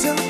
bewijzen. Dat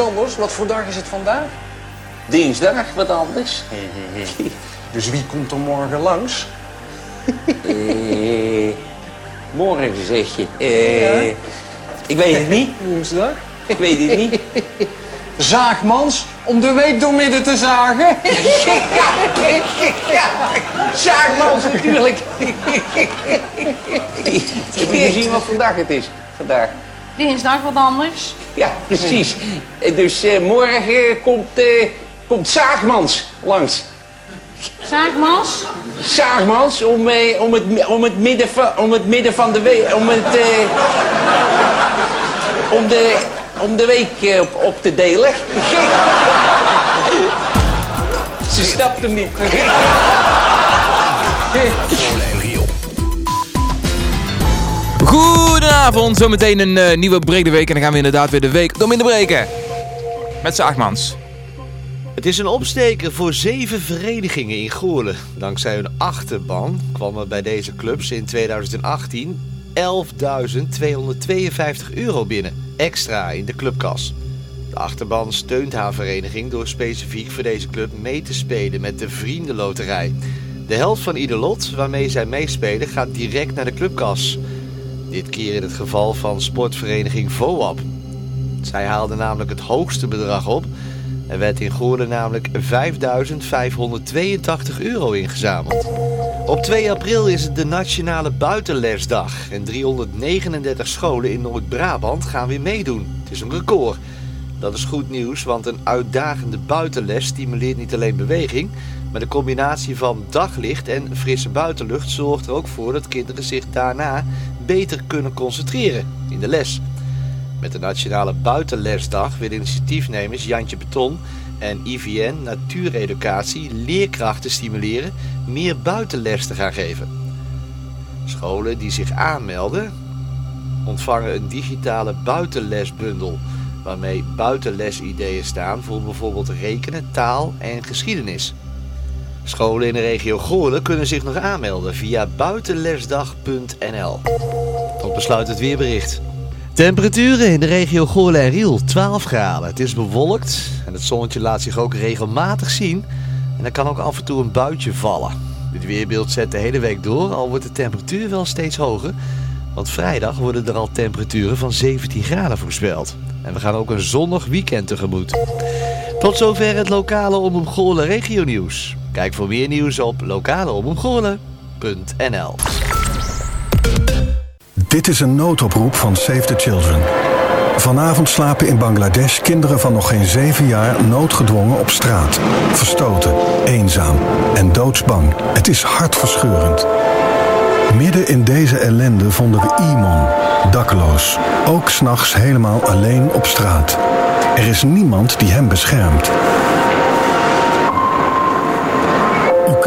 anders. Wat voor dag is het vandaag? Dinsdag, wat anders. Dus wie komt er morgen langs? Eh, morgen zeg je. Eh, Ik weet het niet. Woensdag. Ik weet het niet. Zaagmans, om de week door midden te zagen. Zaagmans natuurlijk. Heb je gezien wat vandaag het is? Vandaag. Dinsdag wat anders. Ja, precies. Dus eh, morgen komt, eh, komt Zaagmans langs. Zaagmans. Zaagmans om, eh, om, het, om, het midden van, om het midden van de week. Om het. eh, om, de, om de week op, op te delen. Ze snapt hem niet. Goedenavond, zometeen een eh, nieuwe Breek de Week. En dan gaan we inderdaad weer de week door minder breken. Met Zaagmans. Het is een opsteker voor zeven verenigingen in Goorlen. Dankzij hun achterban kwam er bij deze clubs in 2018 11.252 euro binnen. Extra in de clubkas. De achterban steunt haar vereniging door specifiek voor deze club mee te spelen met de Vriendenloterij. De helft van ieder lot waarmee zij meespelen gaat direct naar de clubkas. Dit keer in het geval van sportvereniging VOAP. Zij haalde namelijk het hoogste bedrag op er werd in Goorlen namelijk 5.582 euro ingezameld. Op 2 april is het de Nationale Buitenlesdag en 339 scholen in Noord-Brabant gaan weer meedoen. Het is een record. Dat is goed nieuws, want een uitdagende buitenles stimuleert niet alleen beweging, maar de combinatie van daglicht en frisse buitenlucht zorgt er ook voor dat kinderen zich daarna beter kunnen concentreren in de les. Met de Nationale Buitenlesdag willen initiatiefnemers Jantje Beton en IVN Natuureducatie leerkrachten stimuleren meer buitenles te gaan geven. Scholen die zich aanmelden ontvangen een digitale buitenlesbundel waarmee buitenlesideeën staan voor bijvoorbeeld rekenen, taal en geschiedenis. Scholen in de regio Goorlen kunnen zich nog aanmelden via buitenlesdag.nl. Tot besluit het weerbericht. Temperaturen in de regio Goorlen en Riel 12 graden. Het is bewolkt en het zonnetje laat zich ook regelmatig zien. En er kan ook af en toe een buitje vallen. Dit weerbeeld zet de hele week door, al wordt de temperatuur wel steeds hoger. Want vrijdag worden er al temperaturen van 17 graden voorspeld. En we gaan ook een zonnig weekend tegemoet. Tot zover het lokale Omroep Goorlen regio nieuws. Kijk voor meer nieuws op lokaleomroepgoorlen.nl Dit is een noodoproep van Save the Children. Vanavond slapen in Bangladesh kinderen van nog geen zeven jaar noodgedwongen op straat. Verstoten, eenzaam en doodsbang. Het is hartverscheurend. Midden in deze ellende vonden we Iman, dakloos. Ook s'nachts helemaal alleen op straat. Er is niemand die hem beschermt.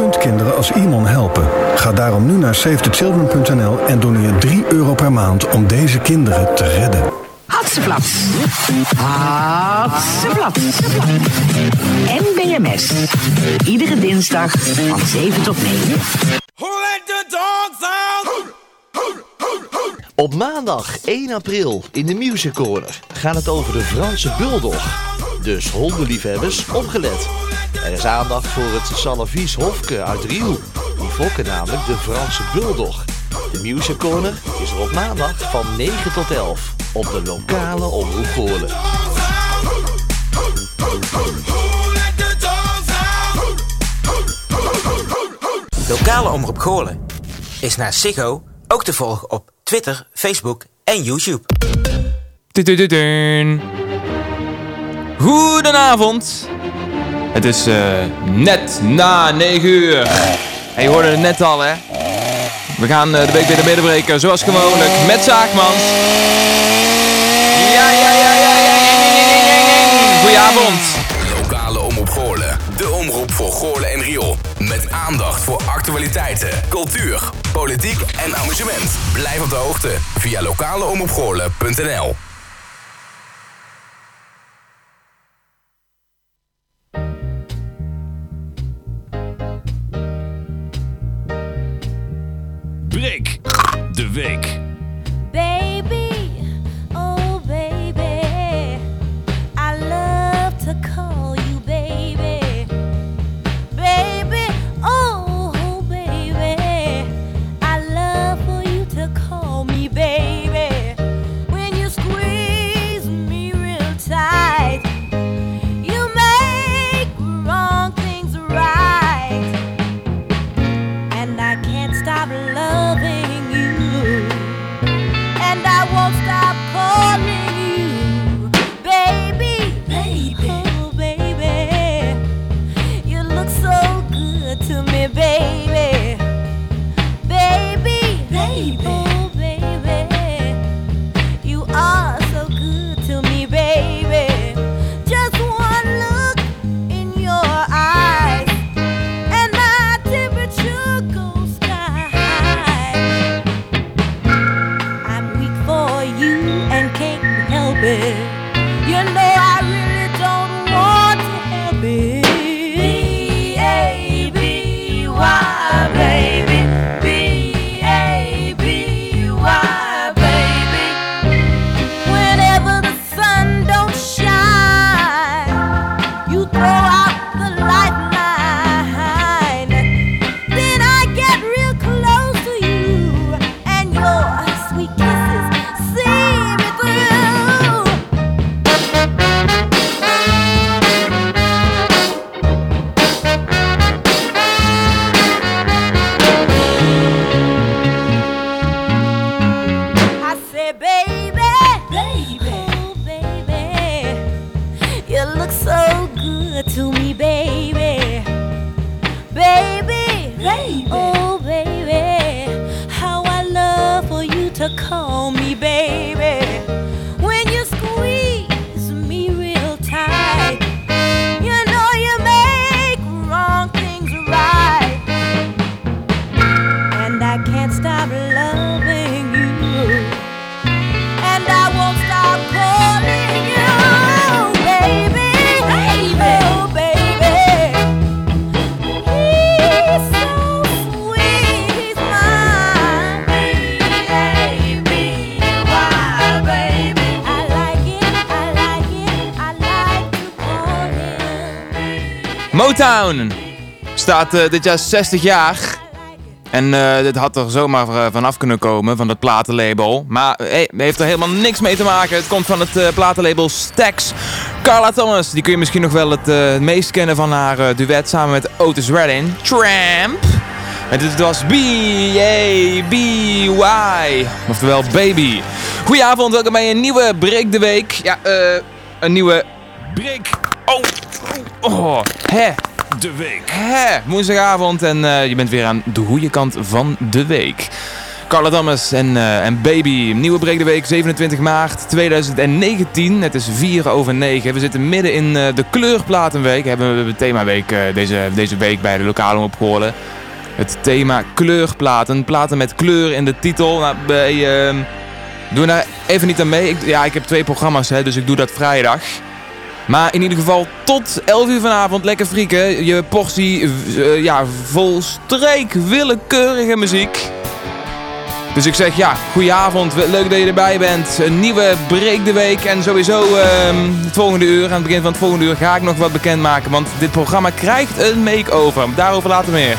Kunt kinderen als Iman helpen. Ga daarom nu naar savethechildren.nl en doneer 3 euro per maand om deze kinderen te redden. Hatseflats. Hatseflats. NBMS. Iedere dinsdag van 7 tot 9. Op maandag 1 april in de Music Corner gaat het over de Franse Bulldog. Dus hondenliefhebbers, opgelet. Er is aandacht voor het Salavies Hofke uit Riel. Die fokken namelijk de Franse Bulldog. De Music Corner is er op maandag van 9 tot 11. op de lokale omroep Goorlen. Lokale Omroep Goorlen is na Ziggo ook te volgen op Twitter, Facebook en YouTube. Goedenavond. Het is uh, net na 9 uur. En je hoorde het net al, hè? We gaan uh, de week weer de zoals gewoonlijk, met Zaakmans. Ja, ja, ja, ja, ja, Goedenavond. Lokale Omroep Goorlen. De omroep voor Goorlen en Riool. Met aandacht voor actualiteiten, cultuur, politiek en amusement. Blijf op de hoogte via lokaleomroepgoorlen.nl De week. Staat eh, dit jaar 60 jaar. En eh, dit had er zomaar eh, vanaf kunnen komen, van dat platenlabel. Maar hey, heeft er helemaal niks mee te maken. Het komt van het platenlabel Stax. Carla Thomas, die kun je misschien nog wel het meest kennen van haar duet samen met Otis Redding. Tramp. En dit was B-A-B-Y. Oftewel Baby. Goedenavond, welkom bij een nieuwe Break de Week. Ja, een nieuwe Break Oh, oh, hè. De week. Hè, woensdagavond en eh, je bent weer aan de goede kant van de week. Carla Dammers en, eh, en Baby, nieuwe Break de Week, 27 maart 2019. Het is 4 over 9. We zitten midden in eh, de kleurplatenweek. We hebben we themaweek uh, deze, deze week bij de lokale opgeholen. Het thema kleurplaten, platen met kleur in de titel. Nou, bij, uh, doe daar even niet aan mee. Ik, ja, ik heb twee programma's, hè, dus ik doe dat vrijdag. Maar in ieder geval tot 11 uur vanavond lekker frieken. Je portie uh, ja, volstreek willekeurige muziek. Dus ik zeg ja, goedenavond. Leuk dat je erbij bent. Een nieuwe Break de Week. En sowieso uh, het volgende uur, aan het begin van het volgende uur, ga ik nog wat bekendmaken. Want dit programma krijgt een make-over. Daarover later meer.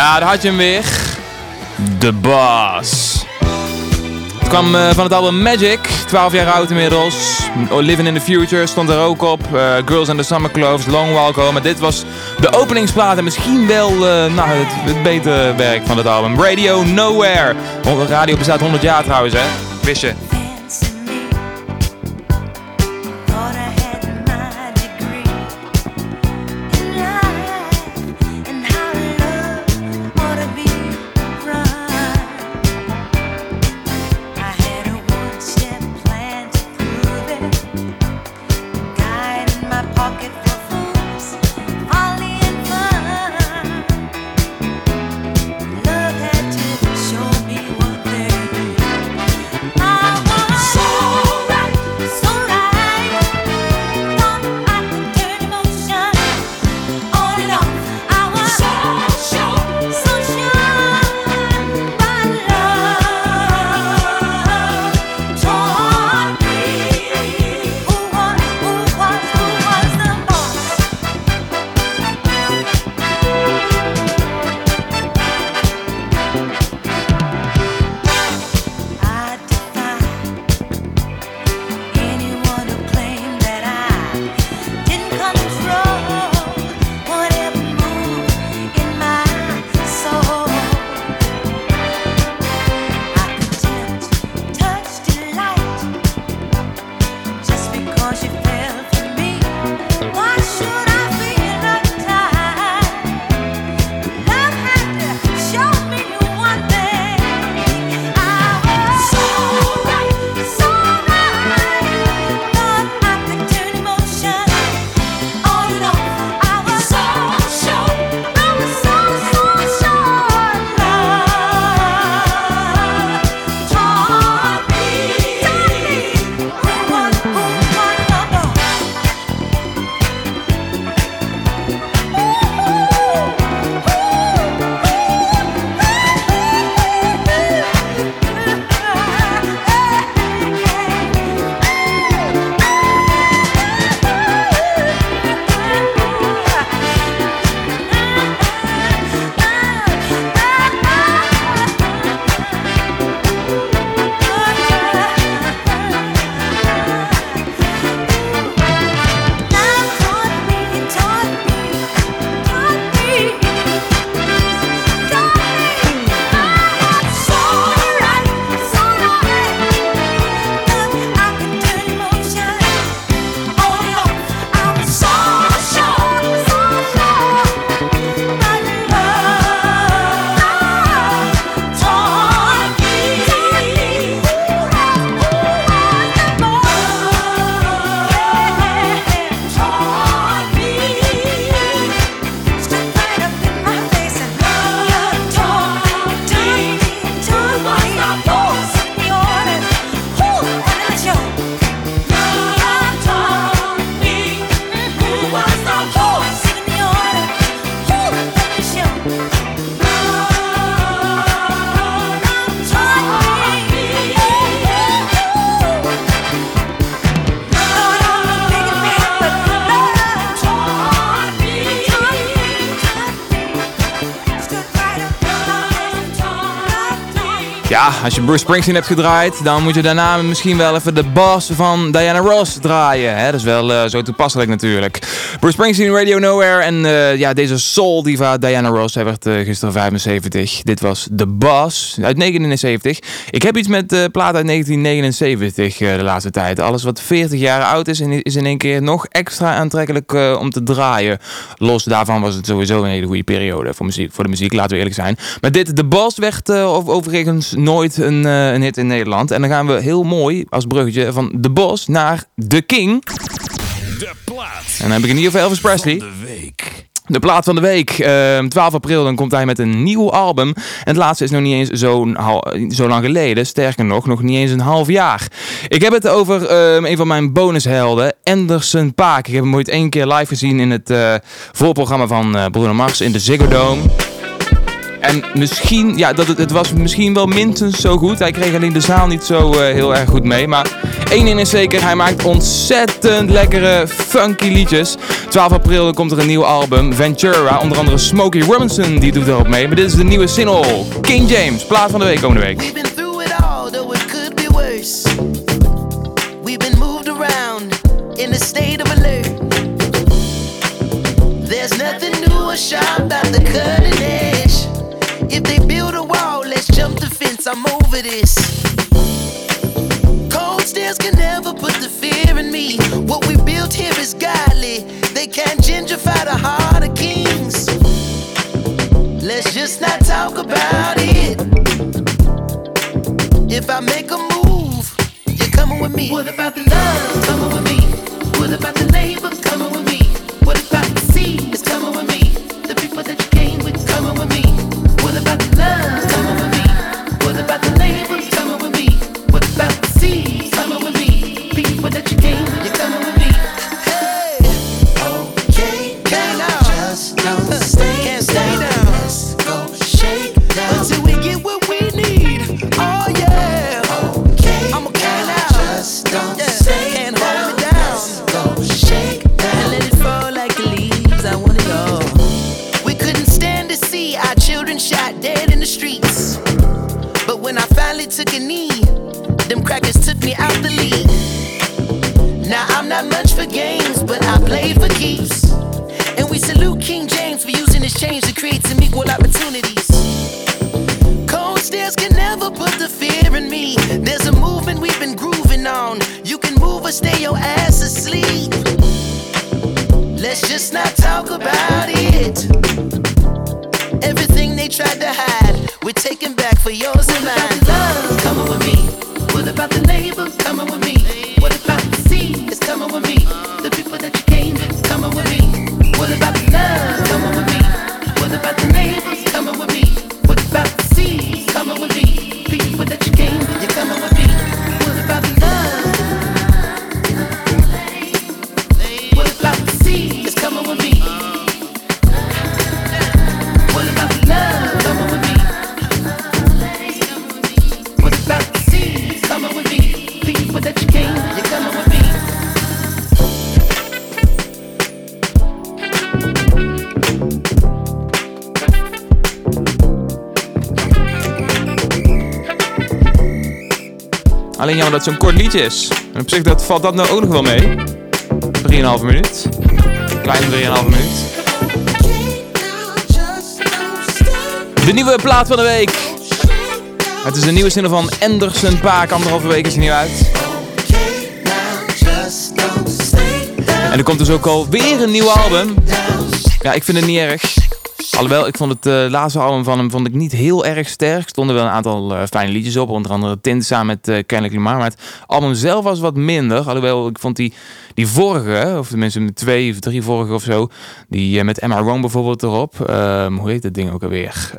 Ja, daar had je hem weer. De bas Het kwam eh, van het album Magic, 12 jaar oud inmiddels. Oh, Living in the Future stond er ook op. Eh, Girls in the Summer Clothes Long Walk Home. Maar dit was de openingsplaat en misschien wel eh, nou, het, het betere werk van het album. Radio Nowhere. Radio bestaat 100 jaar trouwens, hè? Wist je? Als je Bruce Springsteen hebt gedraaid, dan moet je daarna misschien wel even de boss van Diana Ross draaien. Hè? Dat is wel eh, zo toepasselijk natuurlijk. Bruce Springsteen, Radio Nowhere en eh, ja, deze soul diva Diana Ross, hij werd eh, gisteren 75. Dit was The Boss uit 79. Ik heb iets met uh, plaat uit 1979 de laatste tijd. Alles wat 40 jaar oud is, is in één keer nog extra aantrekkelijk om te draaien. Los daarvan was het sowieso een hele goede periode voor, muziek, voor de muziek, laten we eerlijk zijn. Maar dit, The Boss, werd overigens nooit een, uh, een hit in Nederland. En dan gaan we heel mooi als bruggetje van The Boss naar The King. De plaat. En dan heb ik het niet over Elvis Presley. De week. De plaat van de week. Uh, 12 april dan komt hij met een nieuw album. En het laatste is nog niet eens zo, zo lang geleden. Sterker nog, nog niet eens een half jaar. Ik heb het over uh, een van mijn bonushelden, Anderson Paak. Ik heb hem ooit één keer live gezien in het uh, voorprogramma van uh, Bruno Mars in de Ziggo Dome. En misschien, ja, dat het, het was misschien wel minstens zo goed. Hij kreeg alleen de zaal niet zo uh, heel erg goed mee. Maar één ding is zeker, hij maakt ontzettend lekkere, funky liedjes. 12 april komt er een nieuw album, Ventura. Onder andere Smokey Robinson, die doet erop mee. Maar dit is de nieuwe single, King James. Plaat van de week komende week. We've been through it all, though it could be worse. We've been moved around in a state of alert. There's nothing new or sharp about the cutting edge. Jump. I'm over this. Cold stairs can never put the fear in me. What we built here is godly. They can't gentrify the heart of kings. Let's just not talk about it. If I make a move, you're coming with me. What about the love? Coming with me. What about the jammer dat het zo'n kort liedje is. En op zich dat, valt dat nou ook nog wel mee. 3,5 minuut. Kleine 3,5 minuut. De nieuwe plaat van de week. Het is een nieuwe single van Anderson Paak. Anderhalve week is hij nieuw uit. En er komt dus ook al weer een nieuw album. Ja, ik vind het niet erg. Alhoewel, ik vond het uh, laatste album van hem vond ik niet heel erg sterk. Er stonden wel een aantal uh, fijne liedjes op. Onder andere Tint samen met uh, Kendrick Lamar. Maar het album zelf was wat minder. Alhoewel, ik vond die, die vorige, of tenminste twee of drie vorige of zo. Die met Emma Rowan bijvoorbeeld erop. Um, hoe heet dat ding ook alweer?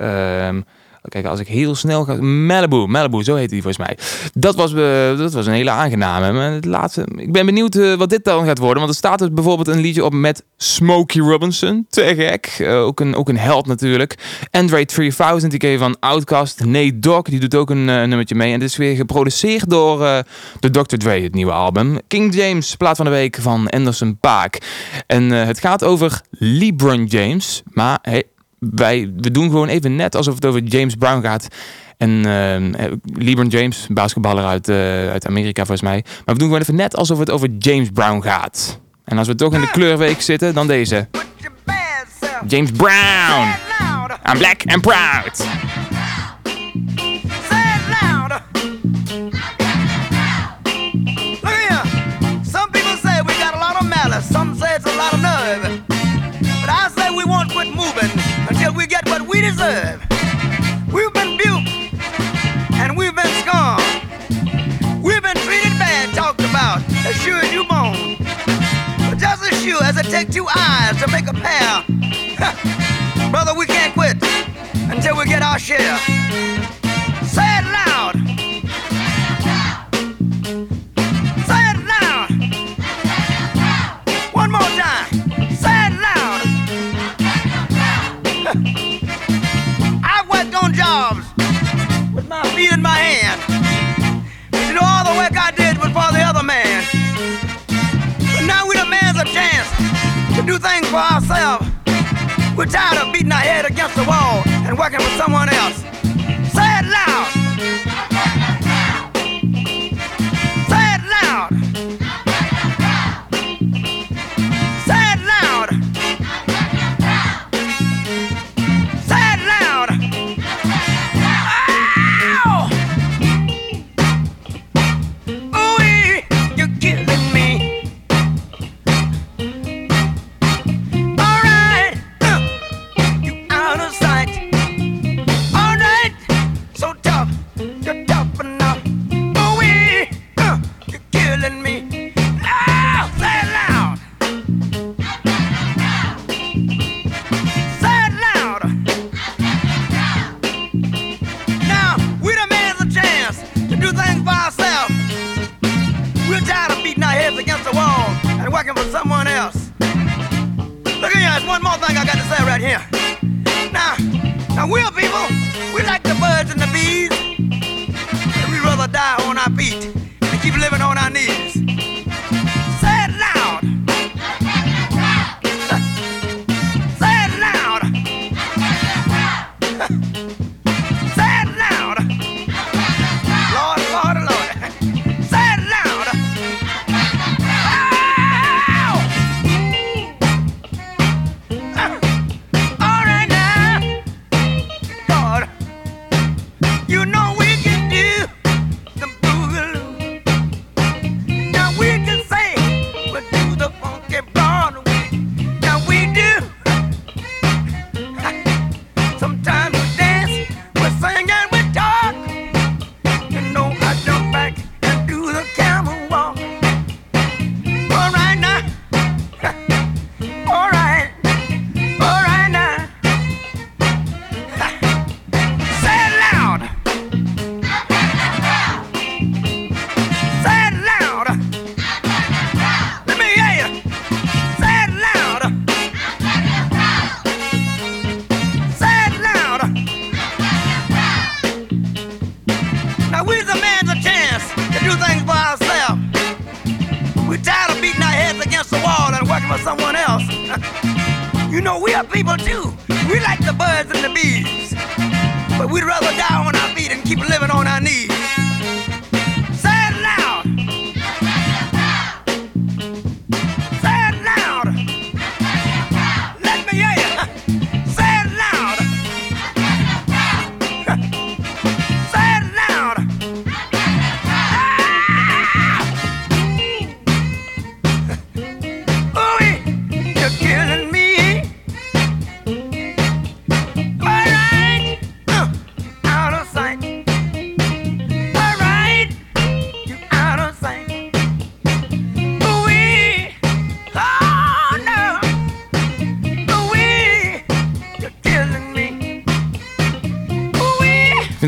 Um, Kijk, als ik heel snel ga... Malibu, Malibu, zo heet die volgens mij. Dat was, uh, dat was een hele aangename. Maar het laatste, ik ben benieuwd uh, wat dit dan gaat worden. Want er staat dus bijvoorbeeld een liedje op met Smokey Robinson. Te gek. Uh, ook, een, ook een held natuurlijk. Andre 3000, die ken van Outkast. Nate Dogg, die doet ook een nummertje mee. En dit is weer geproduceerd door de Dr. Dre, het nieuwe album. King James, plaat van de week van Anderson Paak. En het gaat over LeBron James. Maar hey, wij, we doen gewoon even net alsof het over James Brown gaat. En eh, LeBron James, basketballer uit, eh, uit Amerika volgens mij. Maar we doen gewoon even net alsof het over James Brown gaat. En als we toch in de kleurweek zitten, dan deze. James Brown. I'm black and proud. Deserve. We've been buked and we've been scorned. We've been treated bad, talked about, as sure as you moan. But just as sure as it takes two eyes to make a pair, brother, we can't quit until we get our share. Say it loud. Say it loud. One more time. Say it loud. With feet in my hand. You know, all the work I did was for the other man. But now we demand a chance to do things for ourselves. We're tired of beating our head against the wall and working for someone else.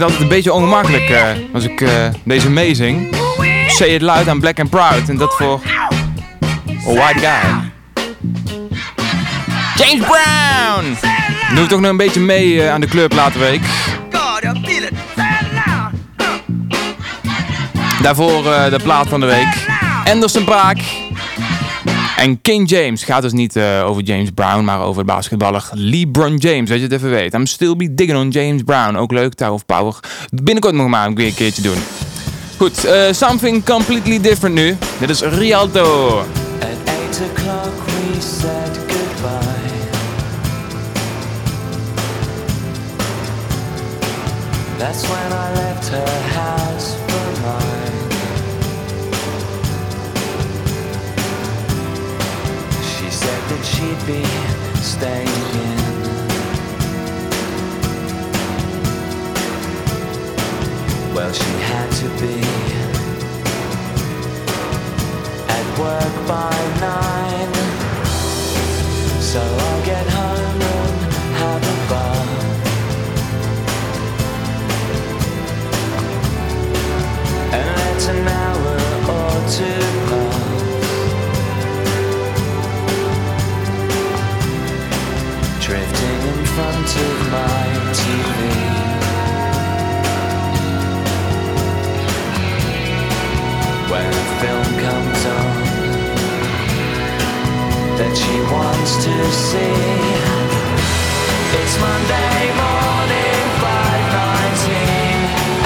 Het altijd een beetje ongemakkelijk eh, als ik eh, deze meezing. Say it loud aan Black and Proud. En dat voor a white guy. James Brown! Doe toch nog een beetje mee eh, aan de. Say it loud. Daarvoor de plaat van de week. Anderson Braak. En King James gaat dus niet eh, over James Brown, maar over basketballer LeBron James. Dat je het even weet. I'm still be digging on James Brown. Ook leuk, Tower of Power. Binnenkort nog maar een keer- een keertje doen. Goed, eh, something completely different nu. Dit is Rialto. At eight o'clock we said goodbye. That's when I left her house she'd be staying. Well, she had to be at work by nine. So I'll get home and have a bath. And let an hour or two front of my TV. When a film comes on that she wants to see. It's Monday morning, 5.19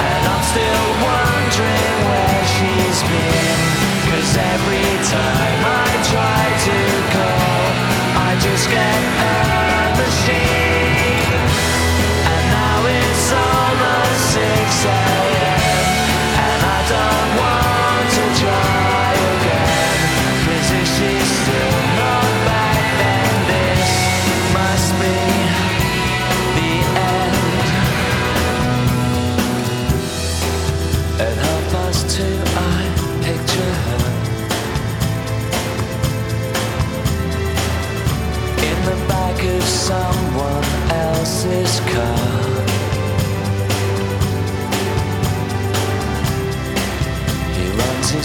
And I'm still wondering where she's been Cause every time I try to call I just get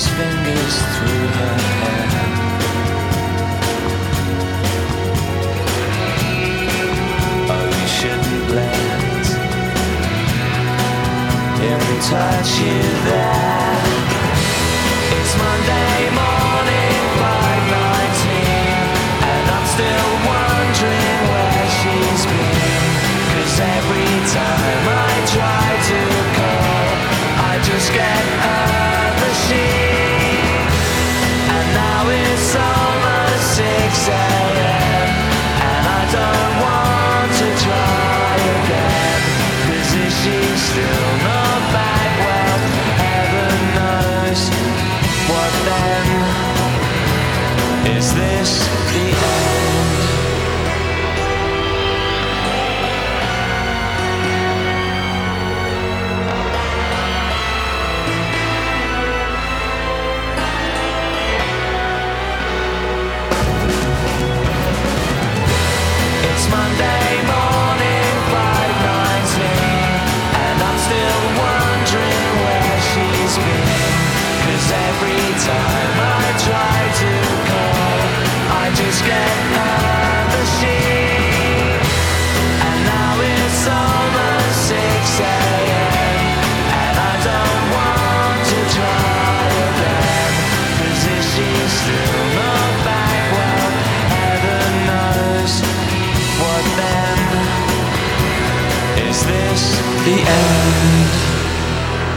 through. Oh, shouldn't let him touch you there. It's Monday morning,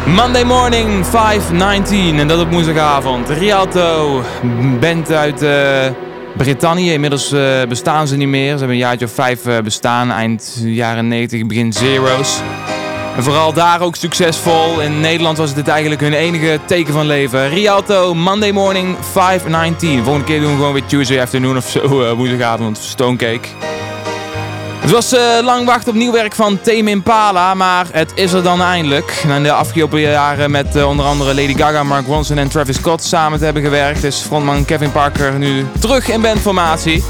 Monday morning 5.19 en dat op woensdagavond. Rialto, band uit eh, Brittannië. Inmiddels eh, bestaan ze niet meer. Ze hebben een jaartje of vijf eh, bestaan. Eind jaren 90, begin zero's. En vooral daar ook succesvol. In Nederland was dit eigenlijk hun enige teken van leven. Rialto, Monday morning 5.19. Volgende keer doen we gewoon weer Tuesday afternoon of zo. woensdagavond, Stonecake. Het was eh, lang wachten op nieuw werk van Tame Impala, maar het is er dan eindelijk. Na de afgelopen jaren met eh, onder andere Lady Gaga, Mark Ronson en Travis Scott samen te hebben gewerkt, is frontman Kevin Parker nu terug in bandformatie.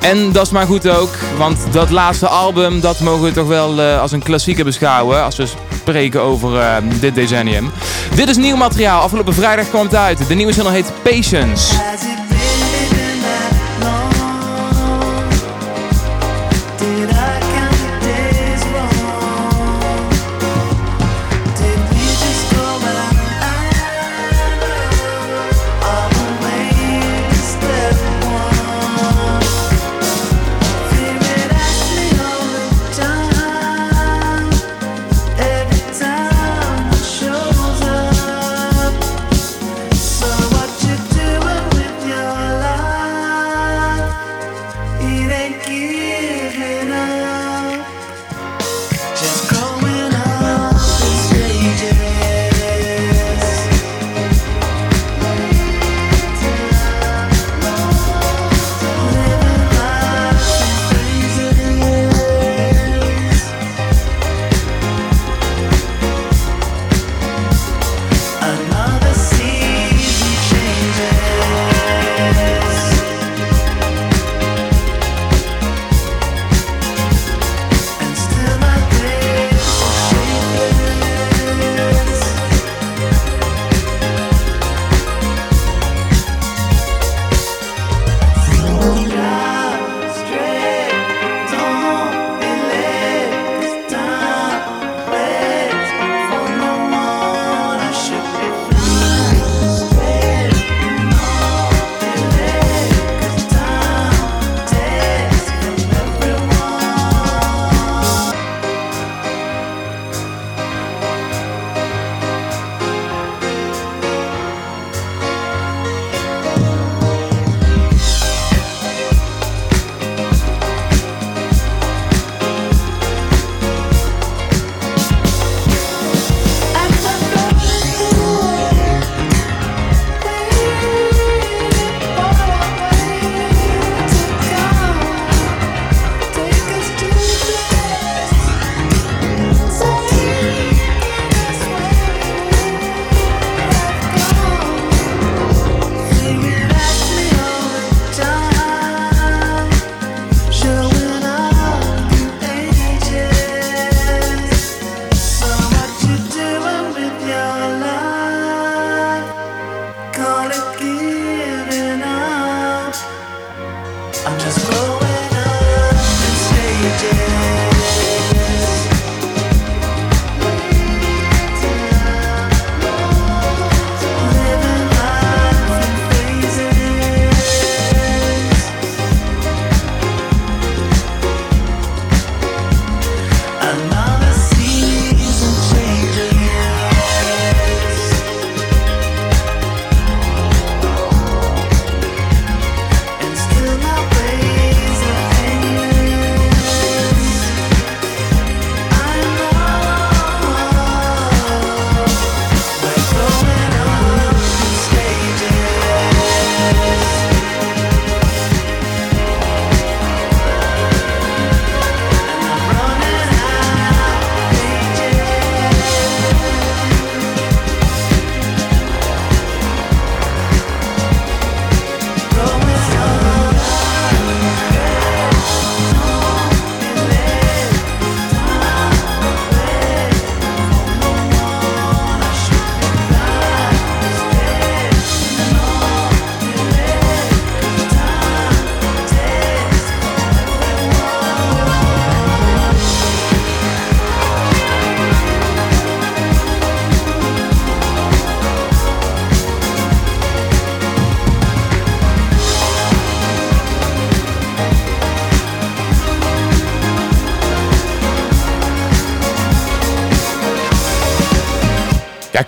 En dat is maar goed ook, want dat laatste album, dat mogen we toch wel eh, als een klassieker beschouwen, als we spreken over dit decennium. Dit is nieuw materiaal, afgelopen vrijdag kwam het uit. De nieuwe single heet Patience.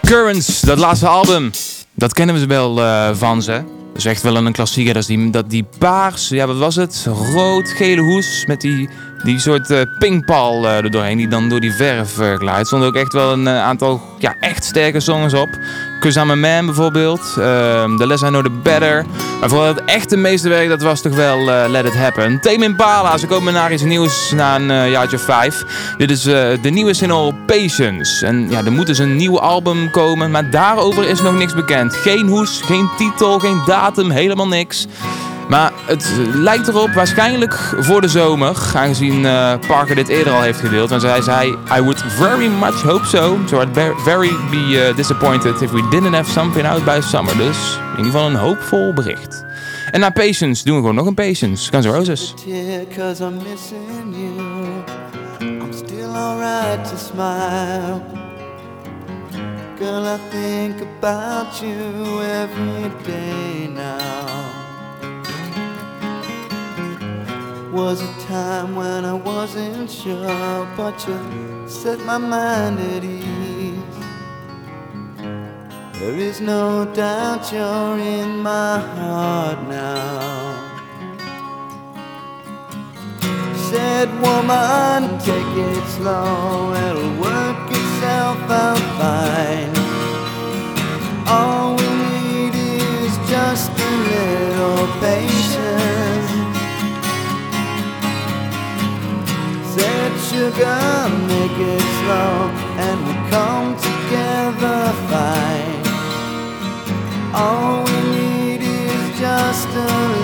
Currents, dat laatste album. Dat kennen we wel eh, van ze. Dat is echt wel een klassieker. Dat, is die, dat die paars, ja wat was het? Rood-gele hoes met die, die soort eh pingpal eh, er doorheen. Die dan door die verf glijdt. Er stonden ook echt wel een aantal ja, echt sterke songs op. Cause I'm a Man bijvoorbeeld. Ehm, The Less I Know The Better. Maar vooral het echte meeste werk, dat was toch wel eh, Let It Happen. Tame Impala, ze komen naar iets nieuws na een eh, jaartje of vijf. Dit is eh, de nieuwe single Patience. En ja, er moet dus een nieuw album komen, maar daarover is nog niks bekend. Geen hoes, geen titel, geen datum, helemaal niks. Maar het lijkt erop waarschijnlijk voor de zomer, aangezien eh, Parker dit eerder al heeft gedeeld. Want hij zei, I would very much hope so. So I'd very be eh, disappointed if we didn't have something out by summer. Dus in ieder geval een hoopvol bericht. En na Patience doen we gewoon nog een Patience. Guns Roses. about you every day now. Was a time when I wasn't sure, but you set my mind at ease. There is no doubt you're in my heart now. Said woman, take it slow, it'll work itself out fine. All Sugar, make it slow, and we'll come together fine. All we need is just a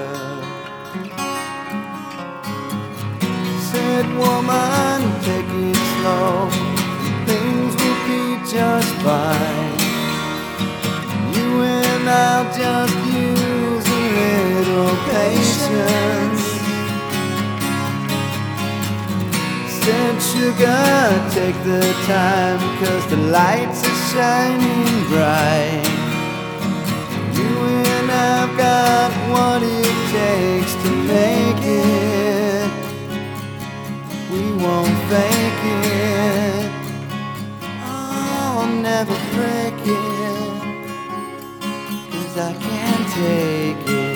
Said woman, take it slow. Things will be just fine. You and I'll just use a little patience. Said sugar, take the time, cause the lights are shining bright. You and I've got what it takes to make it. Won't fake it. Oh, I'll never break it. Cause I can't take it.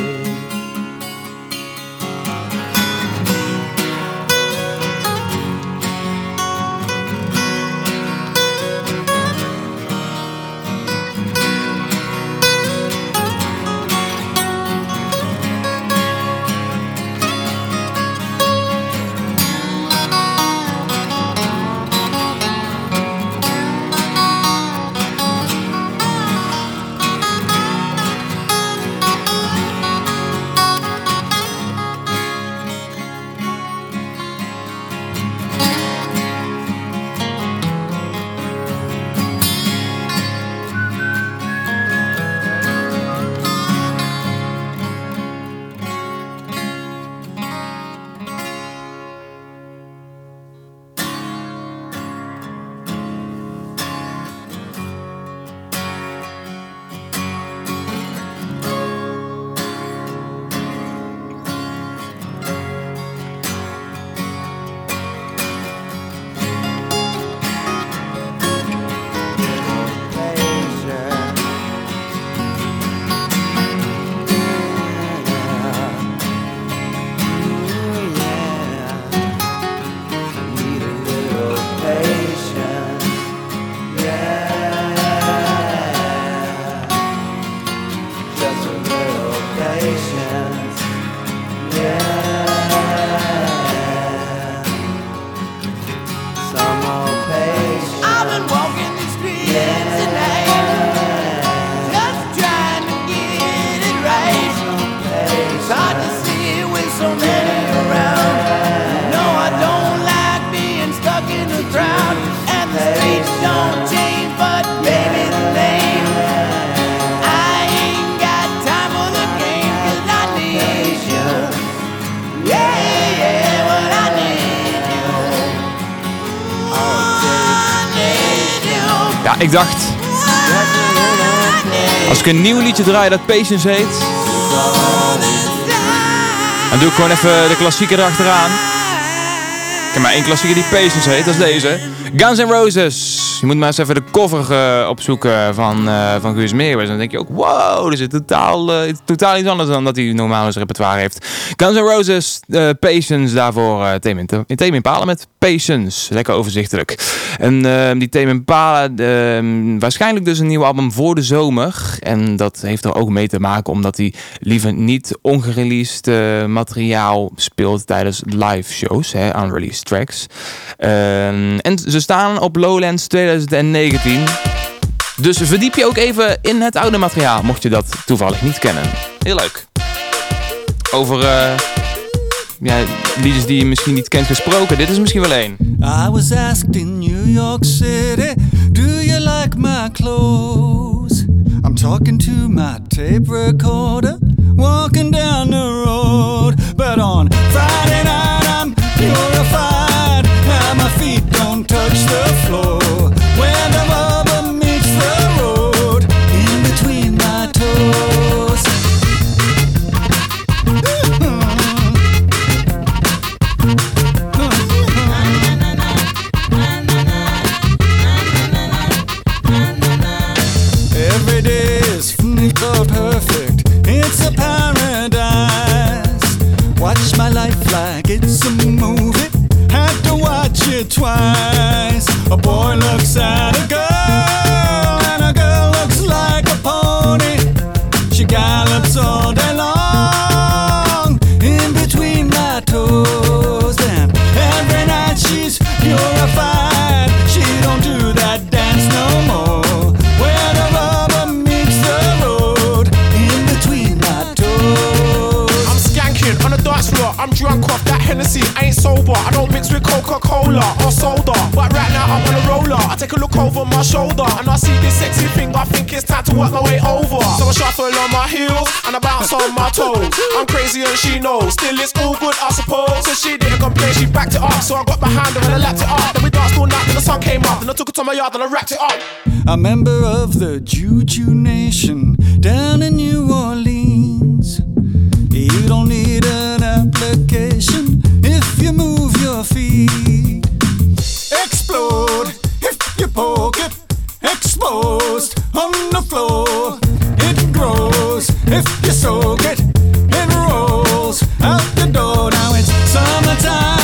Liedje draai dat Patience heet... Dan doe ik gewoon even de klassieker erachteraan. Ik heb maar één klassieker die Patience heet, dat is deze. Guns N' Roses. Je moet maar eens even de cover eh, opzoeken van, eh van Guus Meeuwis. Dan denk je ook, wow, dit is totaal, eh, totaal iets anders dan dat hij normaal zijn repertoire heeft. Guns N' Roses, eh, Patience, daarvoor uh, Tame Impala met Patience. Lekker overzichtelijk. En eh, die Tame Impala, eh, waarschijnlijk dus een nieuw album voor de zomer. En dat heeft er ook mee te maken omdat hij liever niet ongereleased eh, materiaal speelt tijdens live shows, hè, unreleased tracks. Ehm, en ze staan op Lowlands 2019. Dus verdiep je ook even in het oude materiaal, mocht je dat toevallig niet kennen. Heel leuk. Over eh, ja, liedjes die je misschien niet kent gesproken. Dit is misschien wel één. I was asked in New York City, Do you like my clothes? I'm talking to my tape recorder, walking down the road. But on Friday night, I'm purified. Now my feet don't touch the floor. Twice. A boy looks at a girl, Hennessy. I ain't sober. I don't mix with Coca Cola or soda. But right now I'm on a roller. I take a look over my shoulder and I see this sexy thing. I think it's time to work my way over. So I shuffle on my heels and I bounce on my toes. I'm crazy and she knows. Still it's all good, I suppose. Cause she didn't complain, she backed it up. So I got behind her and I lapped it up. Then we danced all night till the sun came up. Then I took it to my yard and I wrapped it up. a member of the Juju Nation down in New Orleans. You don't need if you move your feet. Explode if you poke it. Exposed on the floor. It grows if you soak it. It rolls out the door. Now it's summertime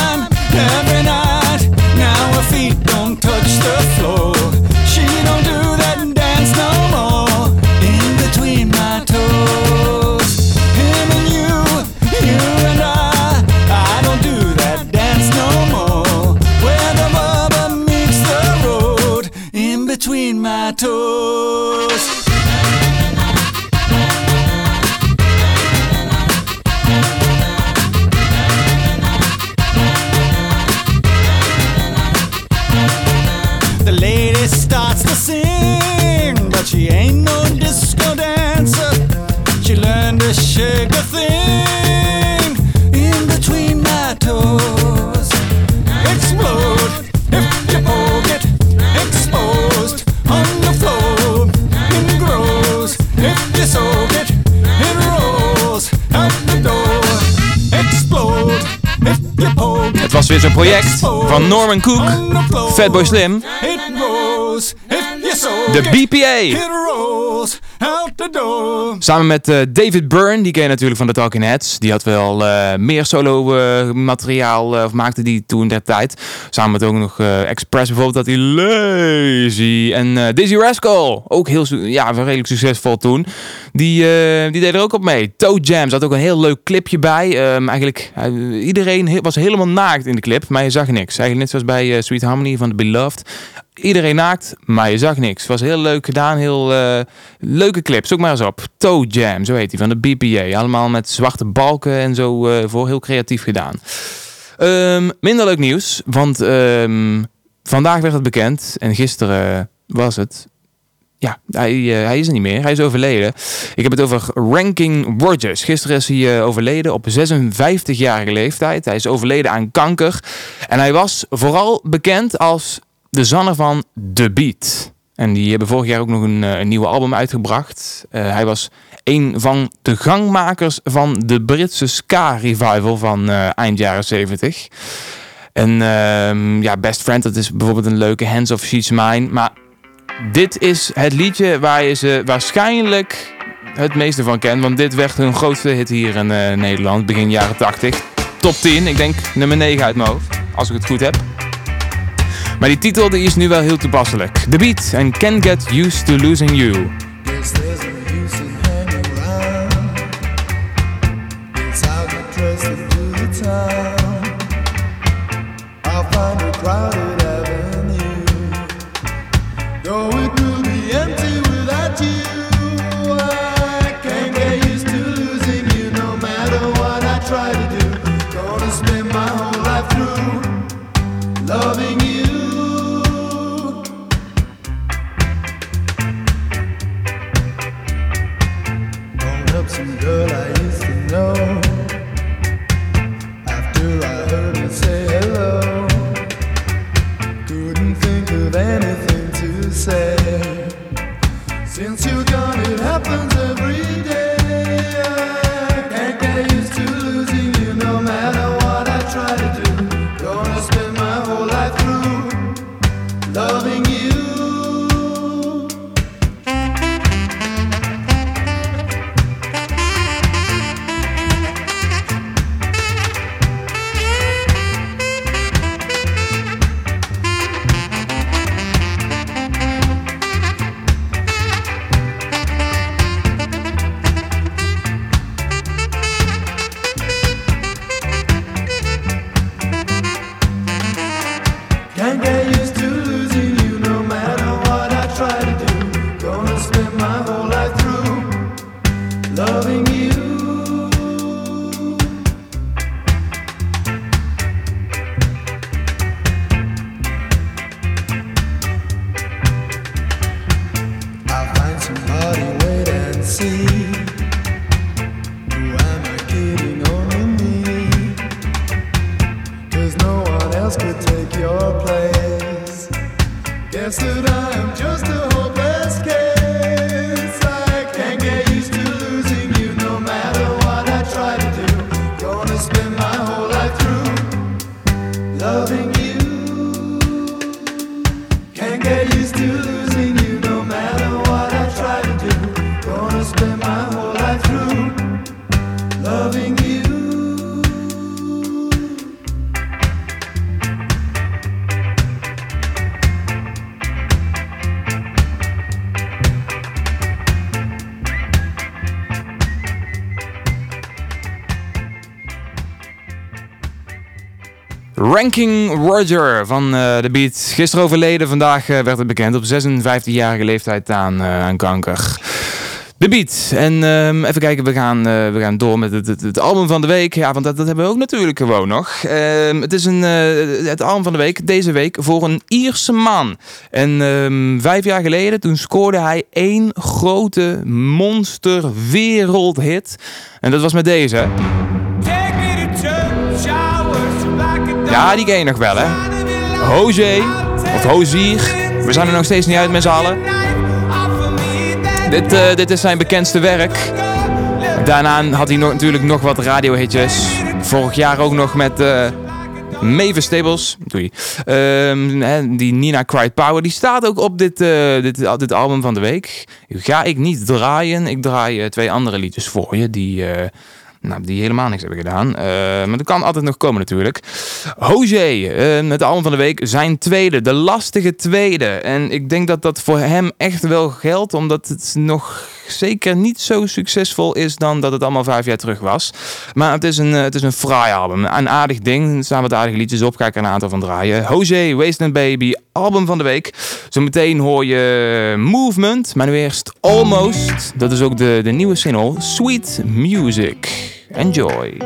shake a thing in between my toes. Explode if you it. Exposed on the floor. It grows if you soak it. It rolls out the door. Explode if you poke. Het was weer zo'n project van Norman Cook, Fatboy Slim, de. BPA. Samen met eh, David Byrne, die ken je natuurlijk van de Talking Heads. Die had wel eh, meer solo eh, materiaal, of maakte die toen der tijd. Samen met ook nog Express bijvoorbeeld, dat hij Lazy. En Dizzy Rascal, ook heel ja, redelijk succesvol toen. Die, die deed er ook op mee. Toe Jam zat ook een heel leuk clipje bij. Ehm, eigenlijk, iedereen was helemaal naakt in de clip, maar je zag niks. Eigenlijk net zoals bij Sweet Harmony van The Beloved. Iedereen naakt, maar je zag niks. Was heel leuk gedaan, heel eh, leuke clip. Zoek maar eens op. Toe Jam, zo heet hij, van de BPA. Allemaal met zwarte balken en zo eh, voor. Heel creatief gedaan. Ehm, minder leuk nieuws, want ehm, vandaag werd het bekend en gisteren was het. Ja, hij, eh, hij is er niet meer. Hij is overleden. Ik heb het over Ranking Rogers. Gisteren is hij overleden op 56-jarige leeftijd. Hij is overleden aan kanker. En hij was vooral bekend als de zanger van The Beat. En die hebben vorig jaar ook nog een, eh, nieuwe album uitgebracht. Eh, hij was een van de gangmakers van de Britse ska-revival van eh, eind jaren 70. En ehm, ja, Best Friend, dat is bijvoorbeeld een leuke Hands of She's Mine. Maar dit is het liedje waar je ze waarschijnlijk het meeste van kent. Want dit werd hun grootste hit hier in Nederland, begin jaren 80. Top 10, ik denk nummer 9 uit mijn hoofd, als ik het goed heb. Maar die titel die is nu wel heel toepasselijk. The Beat and Can Get Used to Losing You. Guess up some Ranking Roger van eh de Beat. Gisteren overleden, vandaag eh, werd het bekend. Op 56-jarige leeftijd aan, eh, aan kanker. De Beat. En ehm, even kijken, we gaan, we gaan door met het, het, album van de week. Ja, want dat, hebben we ook natuurlijk gewoon nog. Ehm, het is een, het album van de week, deze week, voor een Ierse man. En ehm, vijf jaar geleden, toen scoorde hij één grote monster wereldhit. En dat was met deze. Ja, die ken je nog wel, hè? Hozier, of Hozier. We zijn er nog steeds niet uit met z'n allen. Dit, eh, dit is zijn bekendste werk. Daarna had hij natuurlijk nog wat radiohitjes. Vorig jaar ook nog met eh Mavis Stables. Doei. Ehm, die Nina Cried Power. Die staat ook op dit, eh, dit, dit album van de week. Ga ik niet draaien. Ik draai twee andere liedjes voor je. Die... nou, die helemaal niks hebben gedaan. Eh, maar dat kan altijd nog komen natuurlijk. Hozier, eh, het album van de week, zijn tweede. De lastige tweede. En ik denk dat dat voor hem echt wel geldt. Omdat het nog zeker niet zo succesvol is dan dat het allemaal vijf jaar terug was. Maar het is een, eh, het is een fraai album. Een aardig ding. Er staan wat aardige liedjes op. Ik er een aantal van draaien. Hozier, Wasteland Baby, album van de week. Zometeen hoor je Movement. Maar nu eerst Almost. Dat is ook de, de nieuwe single. Sweet Music. Enjoy.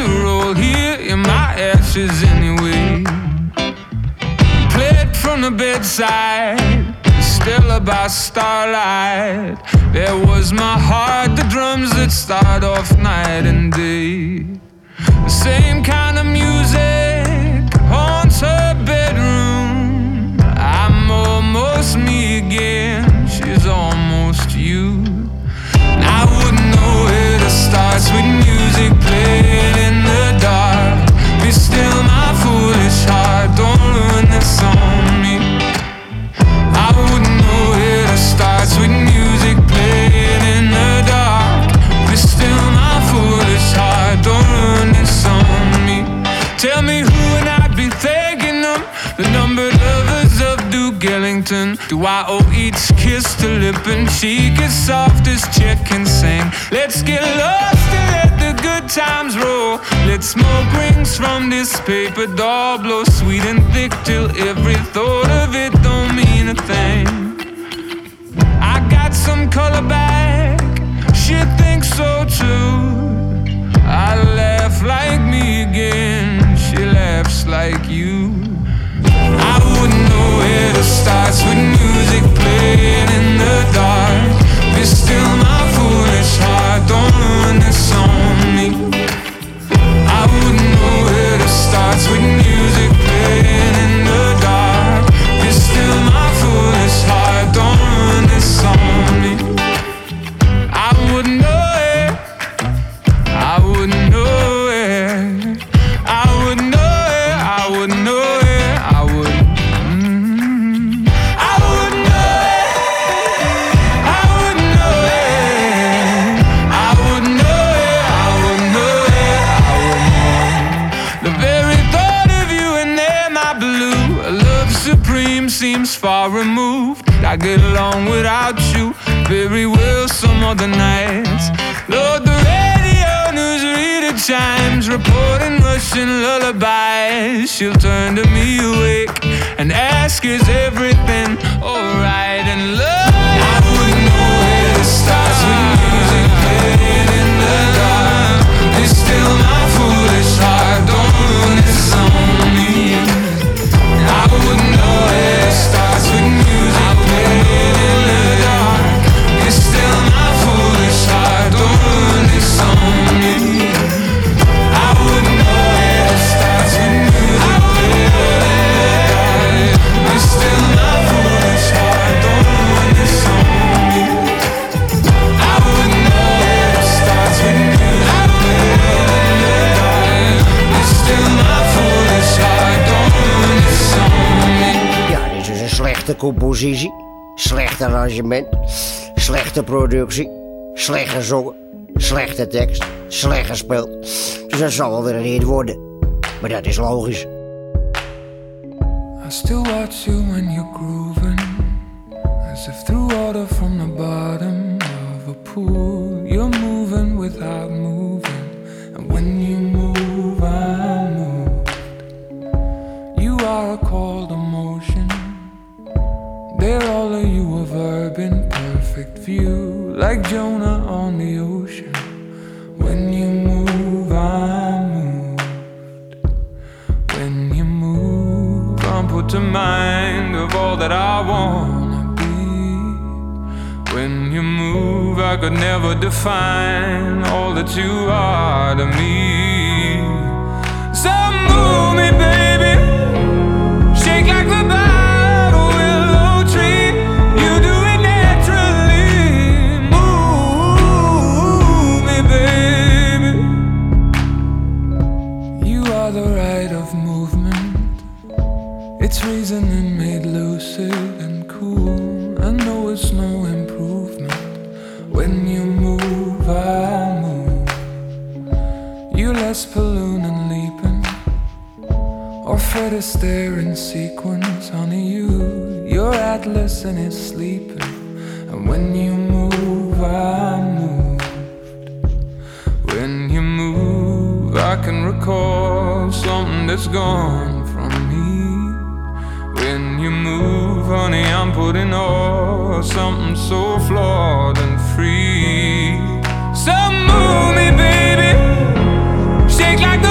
To roll here in my ashes anyway. Played from the bedside, still about starlight. There was my heart, the drums that start off night and day. The same kind of music haunts her bedroom. I'm almost me again. She's almost starts with music played in the dark. Be still, my foolish heart. Don't ruin this on me. I wouldn't know starts with music in the dark. Still, my foolish heart. Don't ruin this on me. Tell me who and I'd be thanking them. The numbered lovers of Duke Ellington. Do I? Each kiss to lip and cheek as soft as chicken sing? Let's get lost and let the good times roll. Let smoke rings from this paper doll blow sweet and thick till every thought of it don't mean a thing. I got some color back, she thinks so too. I laugh like me again, she laughs like you. I wouldn't know where to start with music playing in the dark. Be still She'll turn to me awake and ask, Is everything compositie, slecht arrangement, slechte productie, slecht gezongen, slechte tekst, slecht gespeeld. Dus dat zal wel weer een hit worden. Maar dat is logisch. I still watch you when you're grooving, as if through water from the bottom of a pool. You're moving without moving, and when you move, I move. You are a cold. There, all of you a verb in perfect view, like Jonah on the ocean. When you move, I move. When you move, I'm put to mind of all that I wanna be. When you move, I could never define all that you are to me. So move me, baby. Shake like the It's reasoning made lucid and cool. I know it's no improvement. When you move, I move. You less balloon and leaping. Or Fred Astaire in sequence, honey. You, you're Atlas and it's sleeping. And when you move, I move. When you move, I can recall something that's gone honey, I'm putting all something so flawed and free. So move me, baby. Shake like the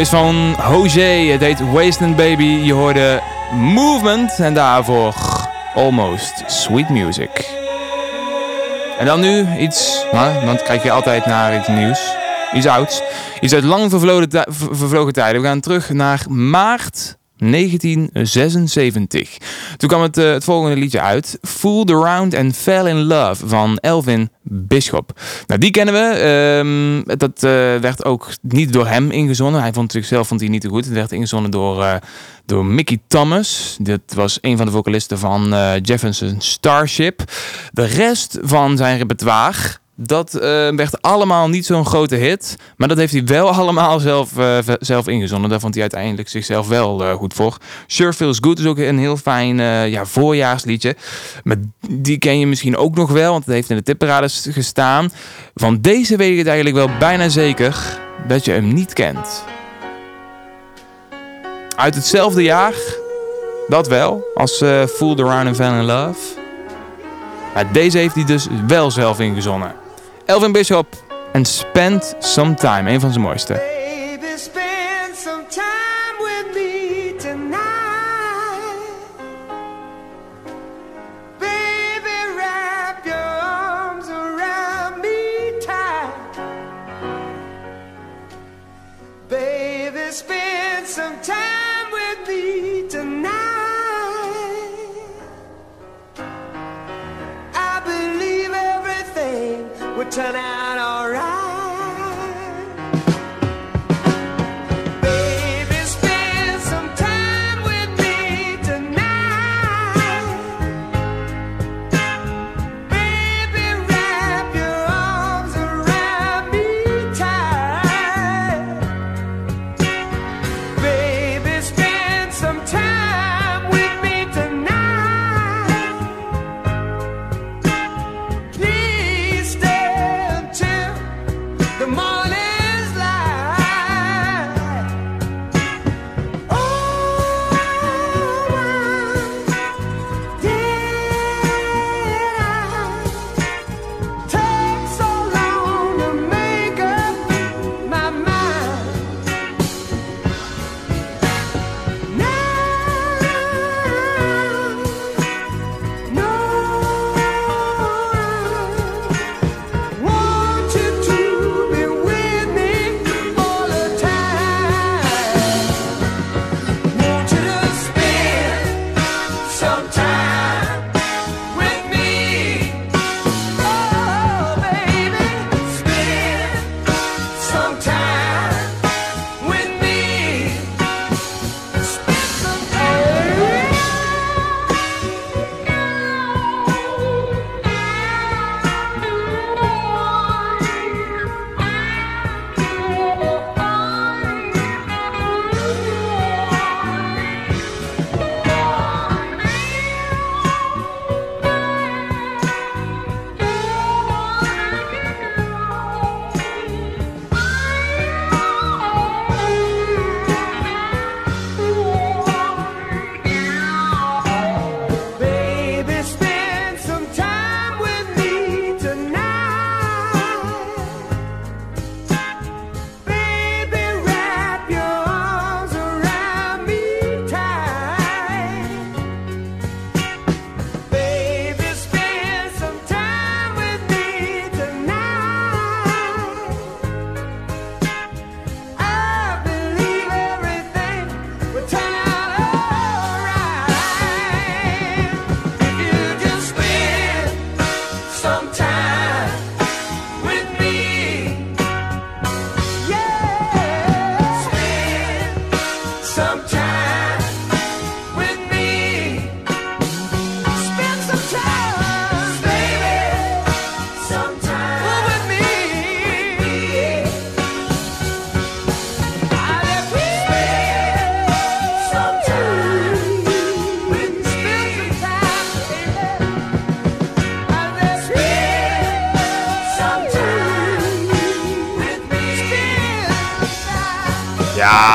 is van Jose. Het heet Wasteland Baby. Je hoorde Movement en daarvoor Almost Sweet Music. En dan nu iets, nou, dan kijk je altijd naar iets nieuws. Iets ouds. Iets uit lang vervlogen tijden. We gaan terug naar maart 1976. Toen kwam het, eh, het volgende liedje uit. Fooled Around and Fell in Love van Elvin Bishop. Nou, die kennen we. Ehm, dat eh, werd ook niet door hem ingezonden. Hij vond zichzelf vond hij niet te goed. Het werd ingezonden door, eh, door Mickey Thomas. Dit was een van de vocalisten van eh, Jefferson Starship. De rest van zijn repertoire... Dat eh, werd allemaal niet zo'n grote hit. Maar dat heeft hij wel allemaal zelf, ve- zelf ingezonden. Daar vond hij uiteindelijk zichzelf wel eh, goed voor. Sure Feels Good is ook een heel fijn ja, voorjaarsliedje. Maar die ken je misschien ook nog wel. Want het heeft in de tipparades gestaan. Van deze weet ik het eigenlijk wel bijna zeker. Dat je hem niet kent. Uit hetzelfde jaar. Dat wel. Als Fooled Around and Fell in Love. Maar deze heeft hij dus wel zelf ingezonnen. Elvin Bishop en Spend Some Time. Een van zijn mooiste. turn out.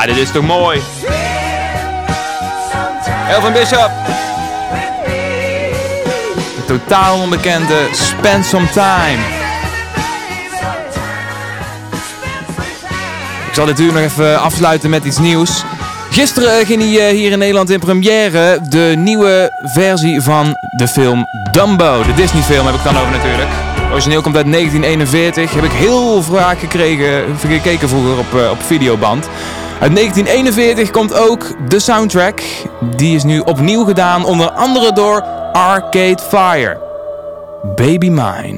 Dit is toch mooi. Elvin Bishop. De totaal onbekende Spend Some Time. Ik zal dit uur nog even afsluiten met iets nieuws. Gisteren eh, ging hij eh, hier in Nederland in première de nieuwe versie van de film Dumbo. De Disney film heb ik dan over natuurlijk. Origineel komt uit 1941. Heb ik heel vaak gekregen, gekeken vroeger op, eh, op videoband. Uit 1941 komt ook de soundtrack. Die is nu opnieuw gedaan, onder andere door Arcade Fire. Baby Mine.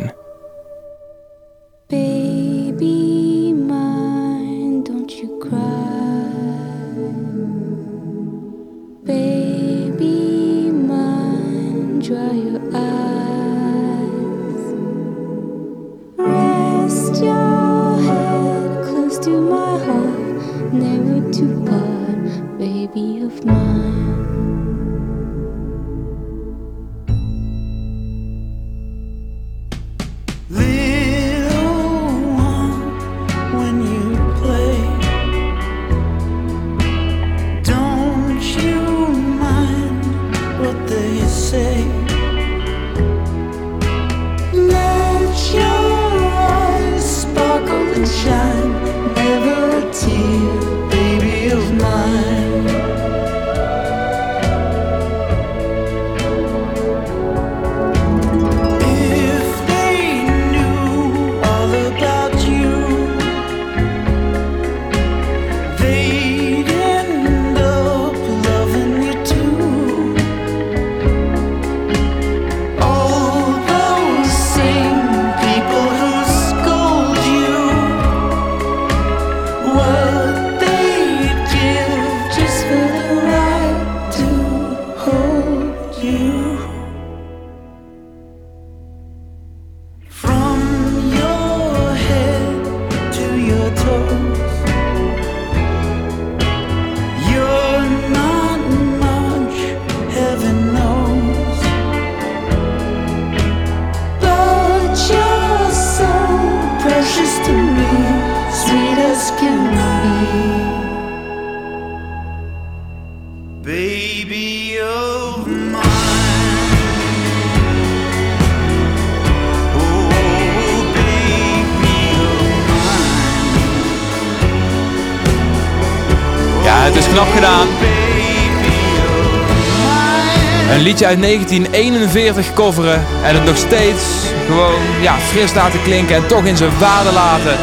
Liedje uit 1941 coveren en het nog steeds gewoon ja, fris laten klinken en toch in zijn waarde laten.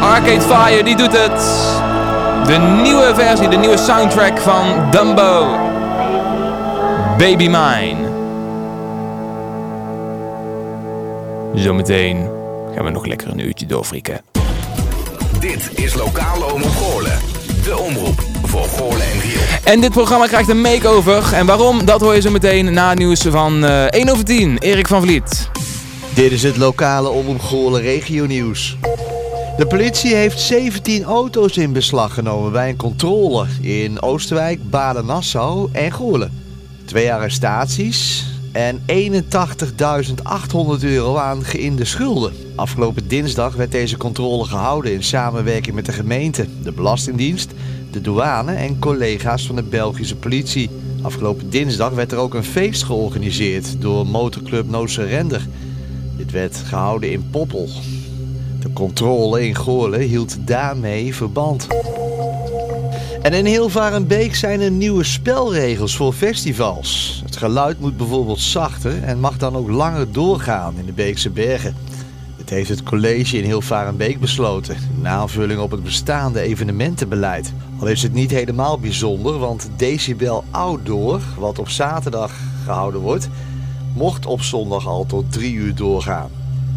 Arcade Fire, die doet het. De nieuwe versie, de nieuwe soundtrack van Dumbo. Baby Mine. Zometeen gaan we nog lekker een uurtje doorfrikken. Dit is Lokale Omroep. De omroep voor Goorlen en Riel. En dit programma krijgt een makeover. En waarom, dat hoor je zo meteen na het nieuws van eh 1 over 10. Erik van Vliet. Dit is het lokale Omroep Goorlen regionieuws. De politie heeft 17 auto's in beslag genomen bij een controle in Oosterwijk, Baden-Nassau en Goorlen. Twee arrestaties en 81.800 euro aan geïnde schulden. Afgelopen dinsdag werd deze controle gehouden in samenwerking met de gemeente, de Belastingdienst, de douane en collega's van de Belgische politie. Afgelopen dinsdag werd er ook een feest georganiseerd door motorclub No Surrender. Dit werd gehouden in Poppel. De controle in Goorlen hield daarmee verband. En in Hilvarenbeek zijn er nieuwe spelregels voor festivals. Het geluid moet bijvoorbeeld zachter en mag dan ook langer doorgaan in de Beekse bergen. Dit heeft het college in Hilvarenbeek besloten, aanvulling op het bestaande evenementenbeleid. Al is het niet helemaal bijzonder, want Decibel Outdoor, wat op zaterdag gehouden wordt, mocht op zondag al tot 3 uur doorgaan.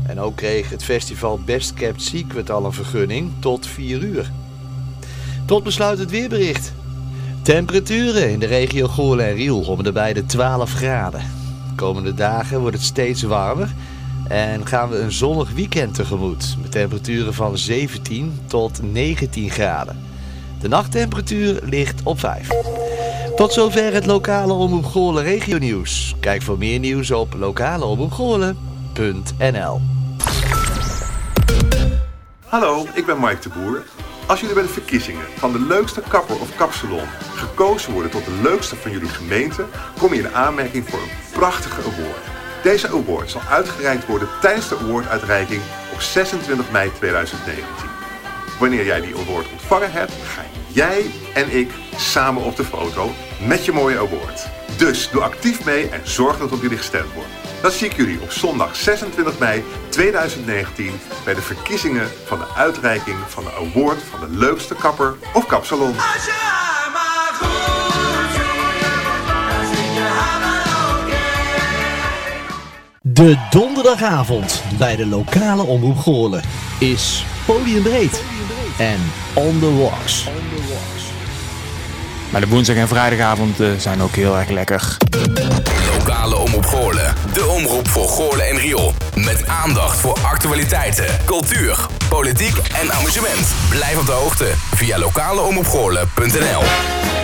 En ook kreeg het festival Best Kept Secret al een vergunning tot 4 uur. Tot besluit het weerbericht. Temperaturen in de regio Goorlen en Riel om de beide 12 graden. De komende dagen wordt het steeds warmer en gaan we een zonnig weekend tegemoet met temperaturen van 17 tot 19 graden. De nachttemperatuur ligt op 5. Tot zover het lokale Omroep Goorlen regio nieuws. Kijk voor meer nieuws op lokaleomroepgoorlen.nl Hallo, ik ben Mike de Boer. Als jullie bij de verkiezingen van de leukste kapper of kapsalon gekozen worden tot de leukste van jullie gemeente, kom je in aanmerking voor een prachtige award. Deze award zal uitgereikt worden tijdens de awarduitreiking op 26 mei 2019. wanneer jij die award ontvangen hebt, gaan jij en ik samen op de foto met je mooie award. Dus doe actief mee en zorg dat op jullie gestemd wordt. Dan zie ik jullie op zondag 26 mei 2019 bij de verkiezingen van de uitreiking van de award van de leukste kapper of kapsalon. De donderdagavond bij de lokale omroep Goorlen is podiumbreed en on the rocks. Maar de woensdag en vrijdagavond eh, zijn ook heel erg lekker. Lokale omroep Goorlen. De omroep voor Goorlen en Riool. Met aandacht voor actualiteiten, cultuur, politiek en amusement. Blijf op de hoogte via lokaleomroepgoorlen.nl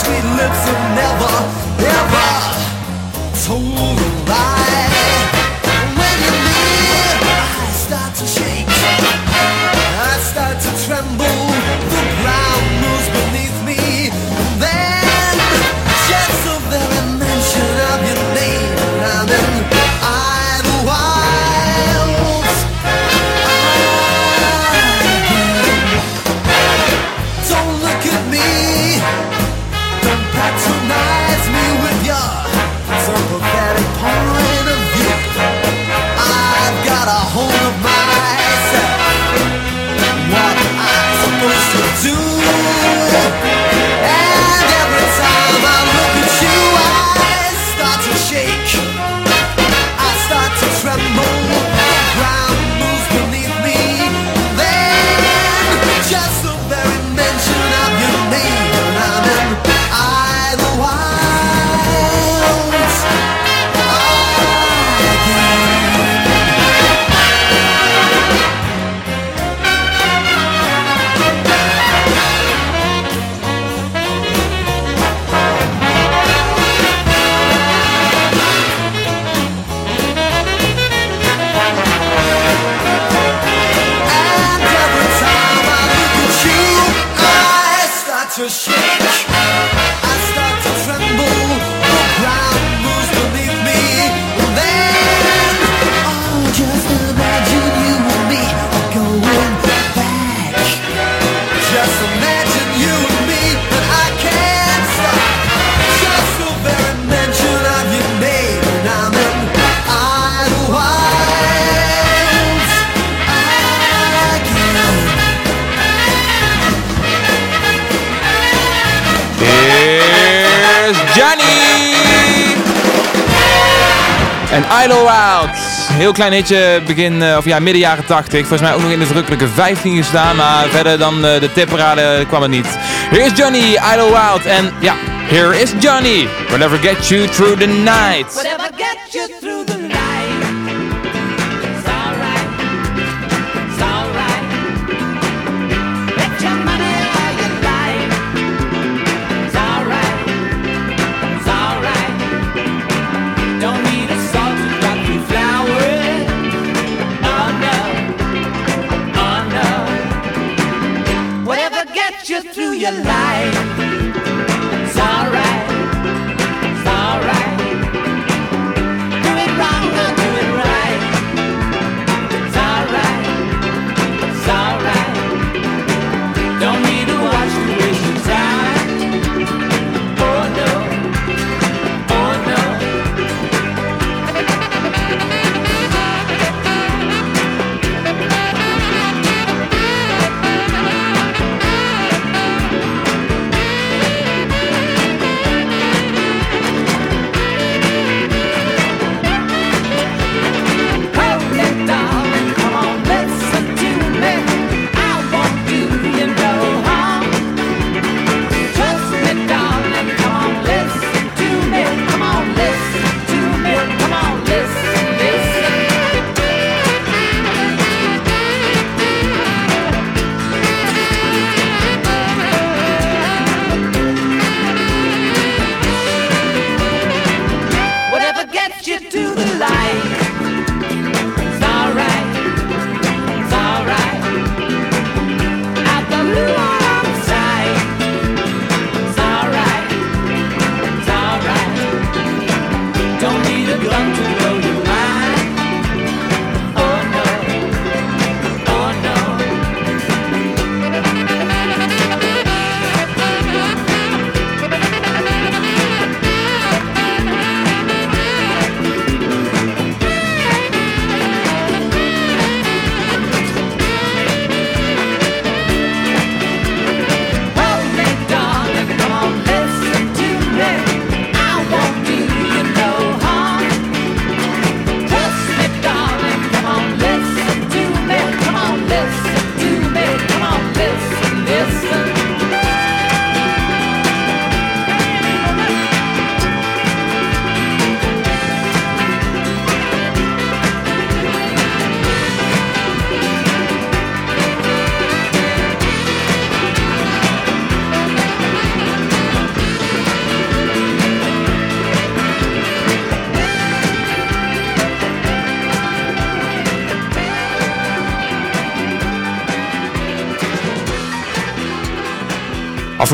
sweet lips have never, En Idlewild. Heel klein hitje, begin, eh, of ja, midden jaren 80. Volgens mij ook nog in de verrukkelijke 15 gestaan, maar verder dan eh, de tipparade kwam het niet. Here's Johnny, Idlewild. En ja, here is Johnny. Whatever gets you through the night. Whatever gets you through your life.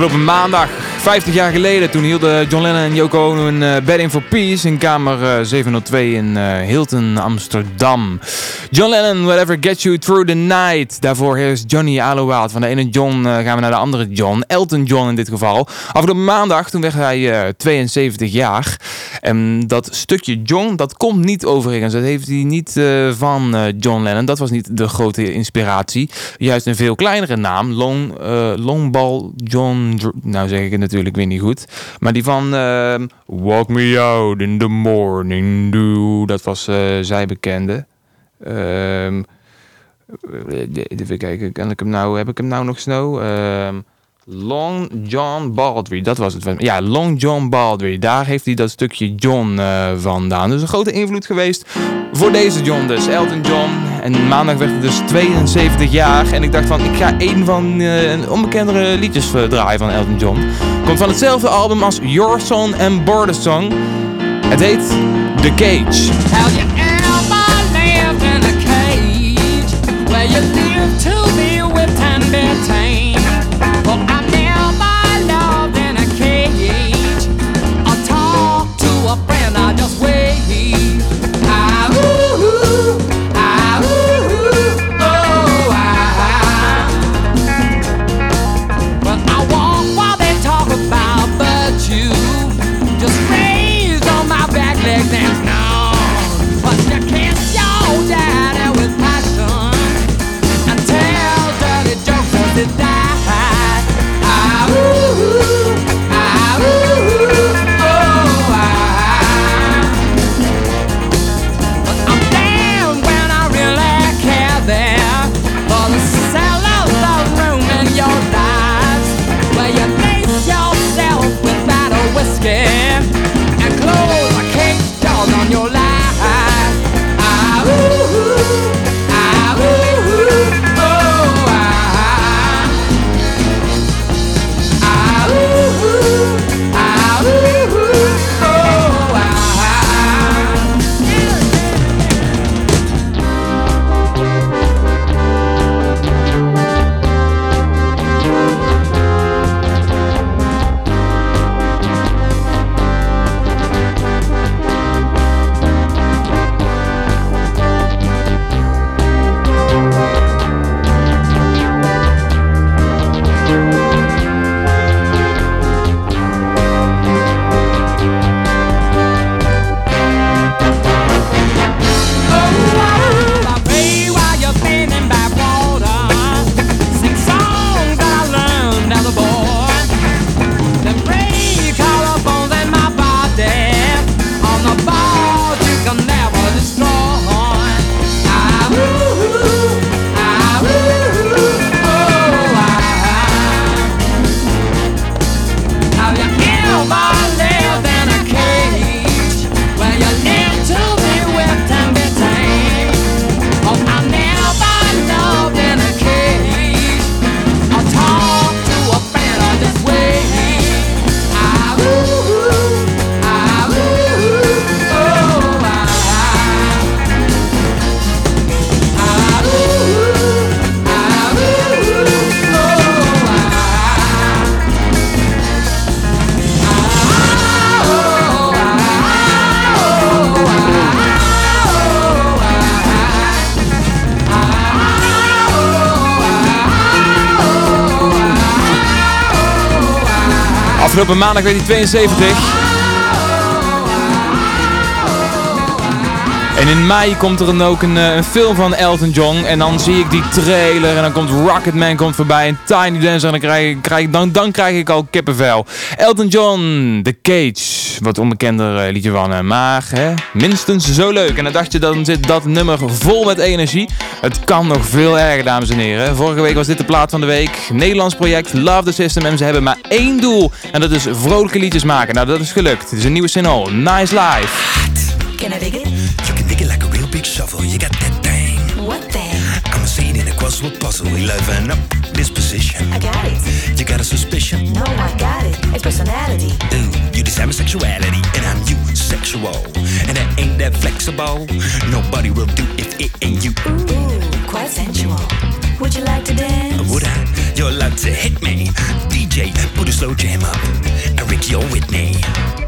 Afgelopen maandag, 50 jaar geleden, toen hielden John Lennon en Yoko Ono een eh, Bedding for Peace in kamer eh, 702 in eh, Hilton, Amsterdam. John Lennon, Whatever Gets You Through the Night. Daarvoor is Johnny Alowaat. Van de ene John eh, gaan we naar de andere John. Elton John in dit geval. Afgelopen maandag, toen werd hij eh, 72 jaar. En dat stukje John, dat komt niet overigens. Dat heeft hij niet eh, van eh, John Lennon. Dat was niet de grote inspiratie. Juist een veel kleinere naam. Long, eh, Longball John... Nou zeg ik het natuurlijk weer niet goed. Maar die van Walk Me Out in the Morning Dew. Dat was eh, zij bekende. Eh, even kijken, kan ik hem nou, heb ik hem nou nog snel? Ehm, Long John Baldry, dat was het. Ja, Long John Baldry. Daar heeft hij dat stukje John eh, vandaan. Dus een grote invloed geweest voor deze John dus, Elton John. En maandag werd hij dus 72 jaar. En ik dacht van, ik ga een van eh, een onbekendere liedjes draaien van Elton John. Komt van hetzelfde album als Your Song and Border Song. Het heet The Cage. Where you live to Afgelopen maandag werd hij 72. En in mei komt er dan ook een, eh, een film van Elton John. En dan zie ik die trailer. En dan komt Rocketman komt voorbij. En Tiny Dancer. En dan krijg, ik- dan, dan krijg ik al kippenvel. Elton John, The Cage. Wat onbekender eh, liedje van hem. Maar hè, minstens zo leuk. En dan dacht je, dan zit dat nummer vol met energie. Het kan nog veel erger, dames en heren. Vorige week was dit de plaat van de week. Nederlands project Love the System. En ze hebben maar één doel. En dat is vrolijke liedjes maken. Nou, dat is gelukt. Het is een nieuwe single. Nice Life. Can I dig it? You can dig it like a real big shovel. You got that thing. What thing? I'm a seed in a crossword puzzle. We liven up disposition. I got it. You got a suspicion? No, I got it. It's personality. Ooh, I'm asexuality and I'm usexual. And I ain't that flexible. Nobody will do if it ain't you. Ooh, quite sensual. Would you like to dance? Would I? You're allowed to hit me. DJ, put a slow jam up. Ricky you're with me.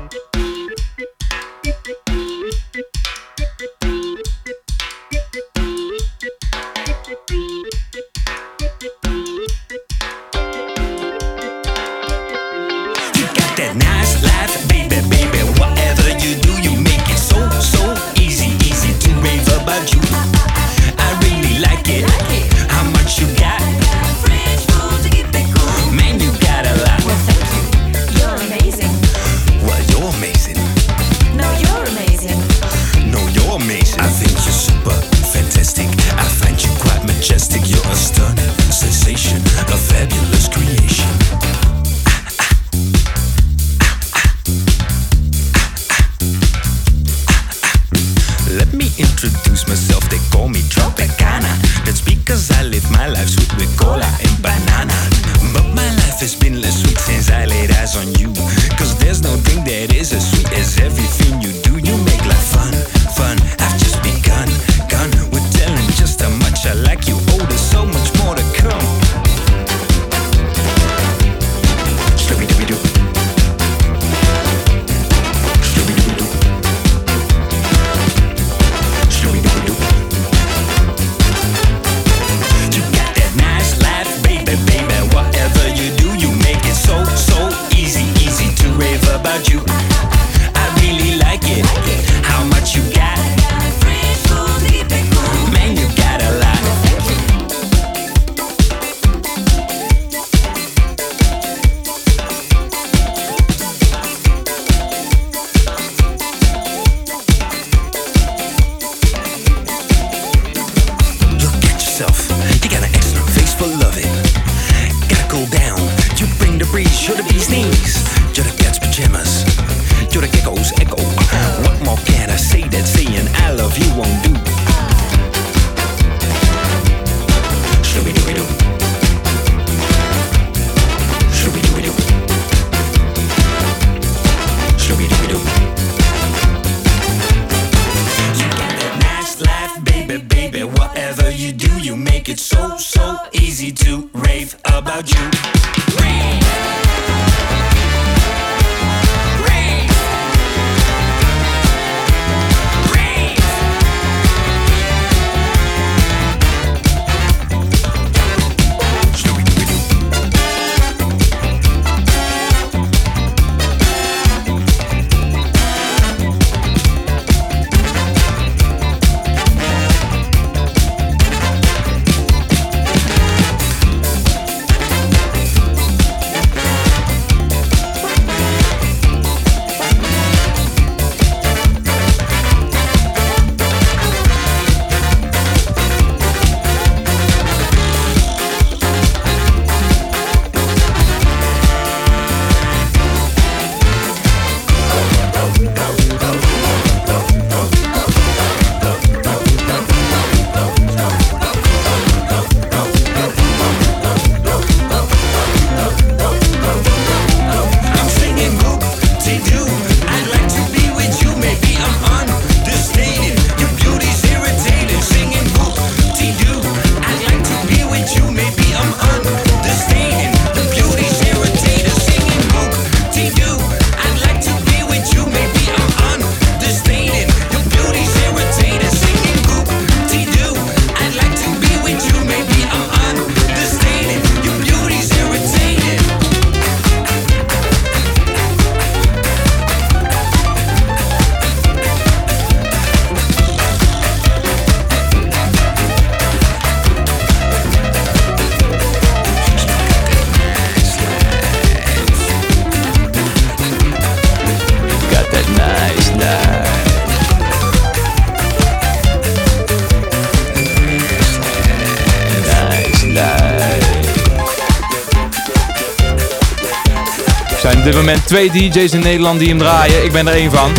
twee DJ's in Nederland die hem draaien. Ik ben er één van.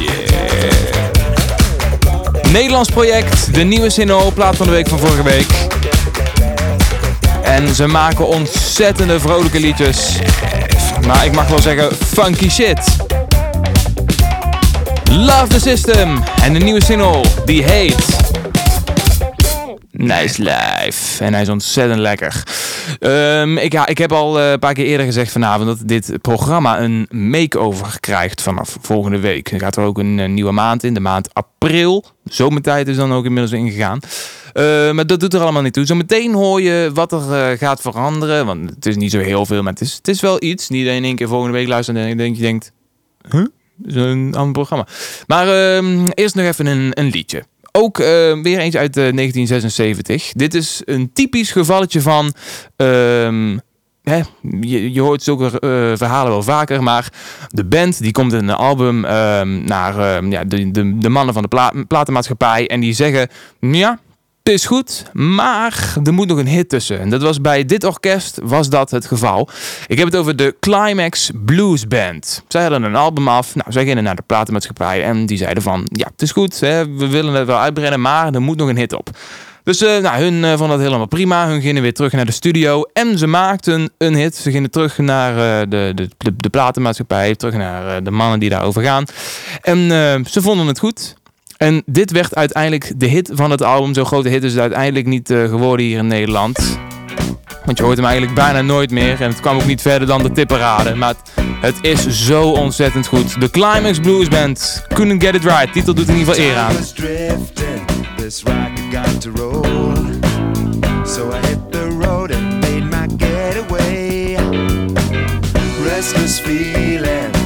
Yeah. Nederlands project, de nieuwe single, plaat van de week van vorige week. En ze maken ontzettende vrolijke liedjes. Maar ik mag wel zeggen, funky shit. Love the System en de nieuwe single, die heet... Nice Life. En hij is ontzettend lekker. Ehm, ik, ik heb al eh, een paar keer eerder gezegd vanavond dat dit programma een makeover krijgt vanaf volgende week. Er gaat er ook een, eh, nieuwe maand in, de maand april. Zomertijd is dan ook inmiddels ingegaan. Eh, maar dat doet er allemaal niet toe. Zometeen hoor je wat er eh, gaat veranderen. Want het is niet zo heel veel, maar het is, het is wel iets. Niet in één keer volgende week luistert en denk je denkt... Huh? Een ander programma. Maar ehm, eerst nog even een, een liedje. Ook eh, weer eens uit eh, 1976. Dit is een typisch gevalletje van... ehm, hè, je, hoort zulke eh, verhalen wel vaker, maar de band die komt in een album ehm, naar ehm, ja, de, de, de mannen van de pla platenmaatschappij en die zeggen, ja, het is goed, maar er moet nog een hit tussen. En dat was bij dit orkest was dat het geval. Ik heb het over de Climax Blues Band. Zij hadden een album af. Nou, zij gingen naar de platenmaatschappij en die zeiden van... Ja, het is goed, hè, we willen het wel uitbreiden, maar er moet nog een hit op. Dus eh, nou, hun eh, vonden dat helemaal prima. Hun gingen weer terug naar de studio en ze maakten een hit. Ze gingen terug naar eh, de, de, de, de platenmaatschappij, terug naar de mannen die daarover gaan. En ze vonden het goed. En dit werd uiteindelijk de hit van het album. Zo'n grote hit is het uiteindelijk niet eh, geworden hier in Nederland. Want je hoort hem eigenlijk bijna nooit meer. En het kwam ook niet verder dan de tipperade. Maar het, is zo ontzettend goed. De Climax Blues Band. Couldn't get it right. Titel doet in ieder geval eer aan. this got to roll. So I hit the road and made my getaway. Restless feeling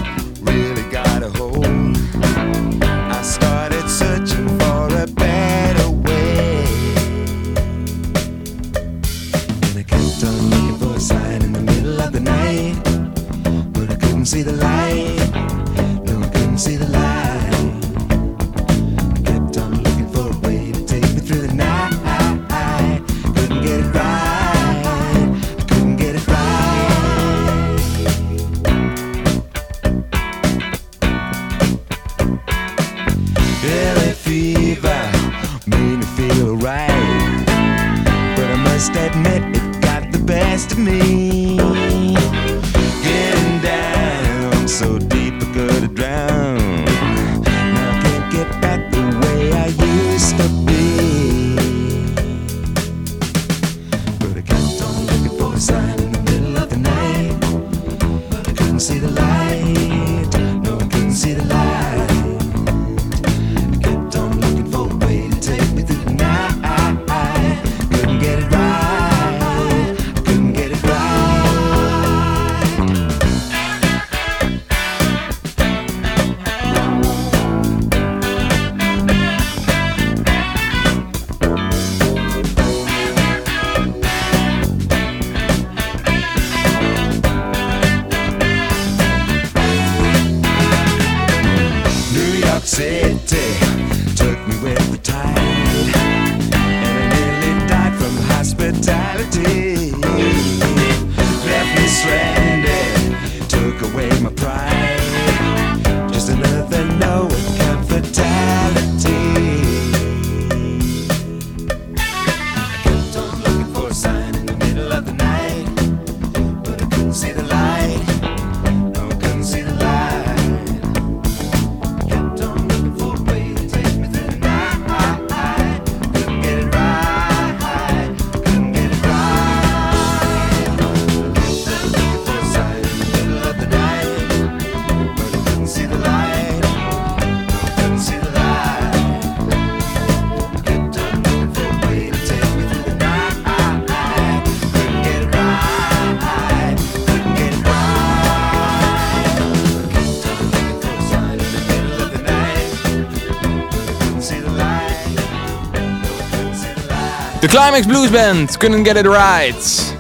Climax Blues Band, Couldn't Get It Right.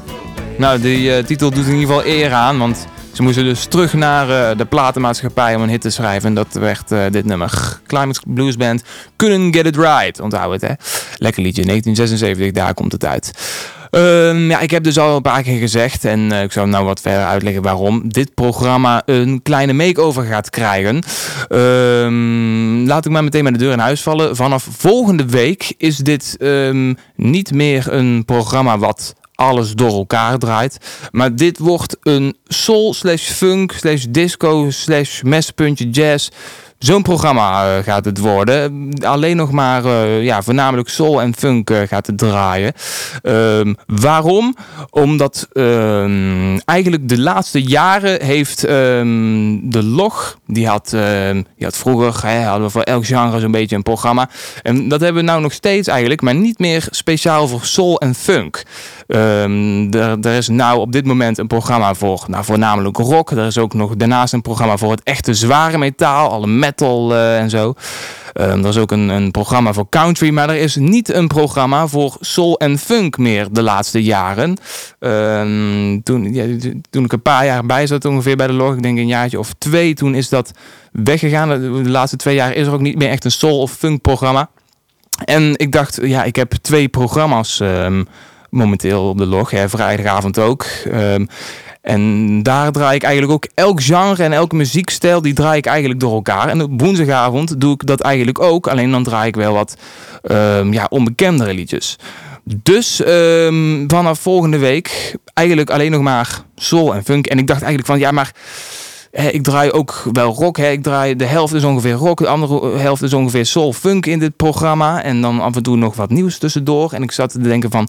Nou, die eh, titel doet in ieder geval eer aan, want ze moesten dus terug naar eh, de platenmaatschappij om een hit te schrijven. En dat werd eh, dit nummer. Climax Blues Band, Couldn't Get It Right. Onthoud het, hè. Lekker liedje, 1976, daar komt het uit. Ehm, ja, ik heb dus al een paar keer gezegd, en ik zal nou wat verder uitleggen waarom dit programma een kleine makeover gaat krijgen. Ehm, laat ik maar meteen met de deur in huis vallen. Vanaf volgende week is dit ehm, niet meer een programma wat alles door elkaar draait. Maar dit wordt een soul slash funk slash disco slash mespuntje jazz Zo'n programma eh, gaat het worden. Alleen nog maar eh, ja, voornamelijk soul en funk eh, gaat het draaien. Ehm, waarom? Omdat ehm, eigenlijk de laatste jaren heeft ehm, de log, die had, die vroeger, hè, hadden we voor elk genre zo'n beetje een programma. En dat hebben we nou nog steeds eigenlijk, maar niet meer speciaal voor soul en funk. Er is nou op dit moment een programma voor nou, voornamelijk rock. Er is ook nog daarnaast een programma voor het echte zware metaal, alle metal eh, en zo. Ehm, er ook een, een programma voor country, maar er is niet een programma voor soul en funk meer de laatste jaren. Ehm, toen, ja, toen ik een paar jaar bij zat ongeveer bij de log, ik denk een jaartje of twee, toen is dat weggegaan. De laatste twee jaar is er ook niet meer echt een soul of funk programma. En ik dacht, ja, ik heb twee programma's ehm, momenteel op de log. Hè, vrijdagavond ook. En daar draai ik eigenlijk ook elk genre en elke muziekstijl, die draai ik eigenlijk door elkaar. En op woensdagavond doe ik dat eigenlijk ook. Alleen dan draai ik wel wat ehm, ja, onbekendere liedjes. Dus ehm, vanaf volgende week eigenlijk alleen nog maar soul en funk. En ik dacht eigenlijk van, ja, maar ik draai ook wel rock. Ik draai de helft is ongeveer rock, de andere helft is ongeveer soul funk in dit programma. En dan af en toe nog wat nieuws tussendoor. En ik zat te denken van,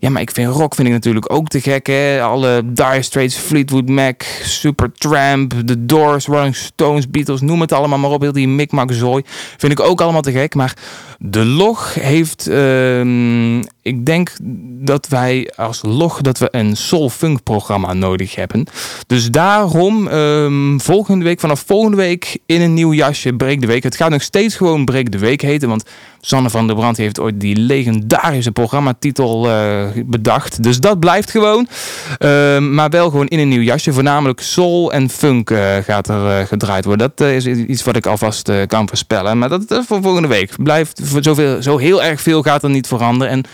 ja, maar ik vind rock vind ik natuurlijk ook te gek. Hè. Alle Dire Straits, Fleetwood Mac, Supertramp, The Doors, Rolling Stones, Beatles, noem het allemaal maar op. Heel die mikmak zooi. Vind ik ook allemaal te gek. Maar de log heeft, ehm, ik denk dat wij als log dat we een soul funk programma nodig hebben. Dus daarom ehm, volgende week, vanaf volgende week in een nieuw jasje Breek de Week. Het gaat nog steeds gewoon Breek de Week heten, want Sanne van der Brand heeft ooit die legendarische programmatitel eh, bedacht. Dus dat blijft gewoon. Ehm, maar wel gewoon in een nieuw jasje. Voornamelijk soul en funk eh, gaat er eh, gedraaid worden. Dat eh, is iets wat ik alvast eh, kan voorspellen. Maar dat is voor volgende week. Blijft zoveel, zo heel erg veel gaat er niet veranderen. En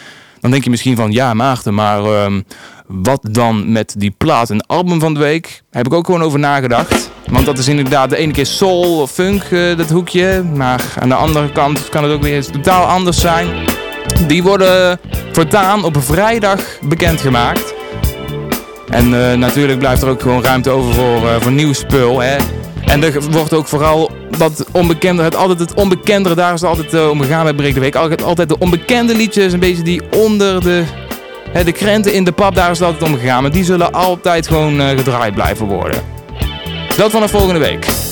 dan denk je misschien van ja Maarten, maar ehm, wat dan met die plaat en album van de week? Heb ik ook gewoon over nagedacht. Want dat is inderdaad de ene keer soul of funk, eh, dat hoekje. Maar aan de andere kant kan het ook weer totaal anders zijn. Die worden voortaan op vrijdag bekendgemaakt. En eh, natuurlijk blijft er ook gewoon ruimte over voor, eh, voor nieuw spul. Hè? En er wordt ook vooral wat onbekende, het, altijd het onbekendere, daar is het altijd eh, om gegaan bij Breek de Week. Altijd, altijd de onbekende liedjes, een beetje die onder de, hè, de krenten in de pap, daar is het altijd om gegaan. Maar die zullen altijd gewoon gedraaid blijven worden. Dat vanaf volgende week.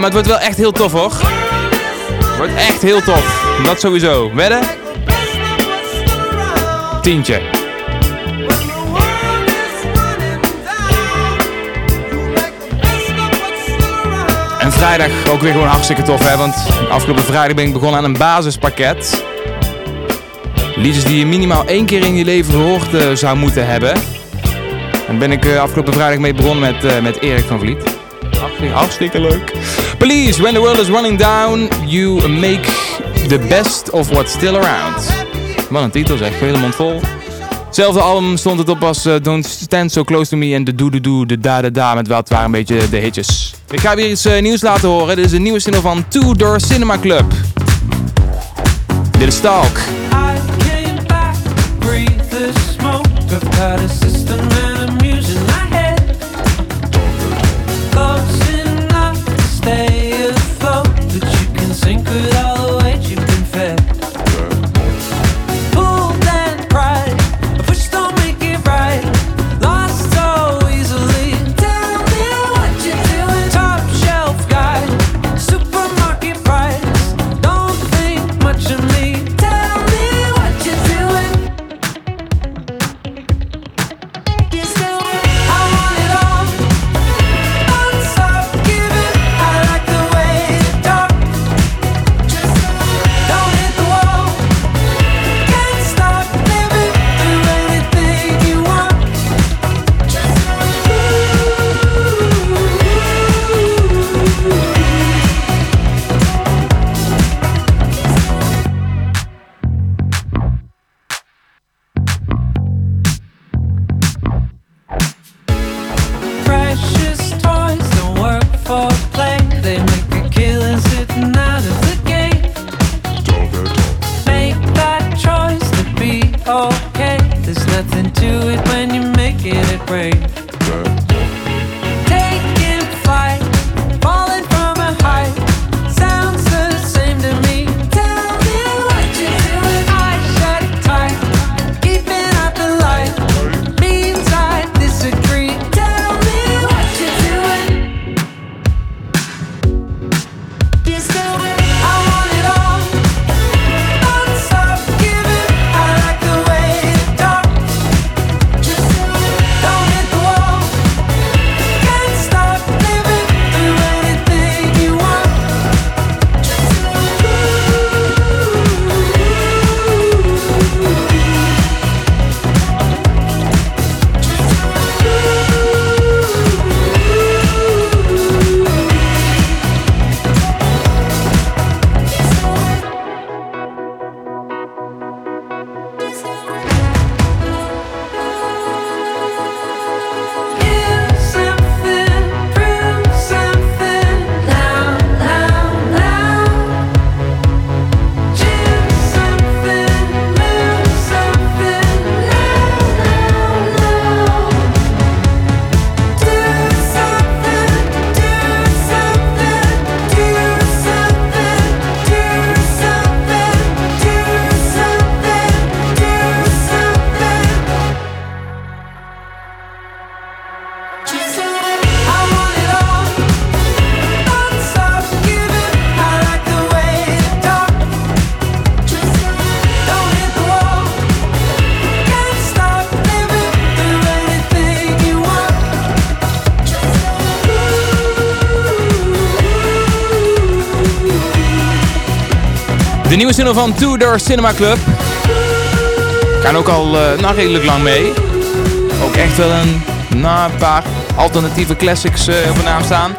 Maar het wordt wel echt heel tof hoor. Het wordt echt heel tof. Dat sowieso. Wedden? Tientje. En vrijdag ook weer gewoon hartstikke tof hè, want afgelopen vrijdag ben ik begonnen aan een basispakket. Liedjes die je minimaal één keer in je leven gehoord eh, zou moeten hebben. En ben ik eh, afgelopen vrijdag mee begonnen met, eh, met Erik van Vliet. Hartstikke, hartstikke leuk. Police, when the world is running down, you make the best of what's still around. Wat een titel zeg, hele mond vol. Hetzelfde album stond het op als eh, Don't Stand So Close To Me en de Doe Doe Doe, de Da Da Da, met wat waren een beetje de hitjes. Ik ga weer iets eh, nieuws laten horen. Dit is een nieuwe single van Two Door Cinema Club. Dit is Stalk. I came back, breathe the smoke. I've nieuwe single van Two Door Cinema Club. Gaan ook al nou, redelijk lang mee. Ook echt wel een, nou, paar alternatieve classics eh, op de naam staan.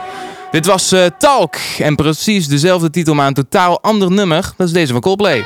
Dit was eh, Talk en precies dezelfde titel, maar een totaal ander nummer. Dat is deze van Coldplay.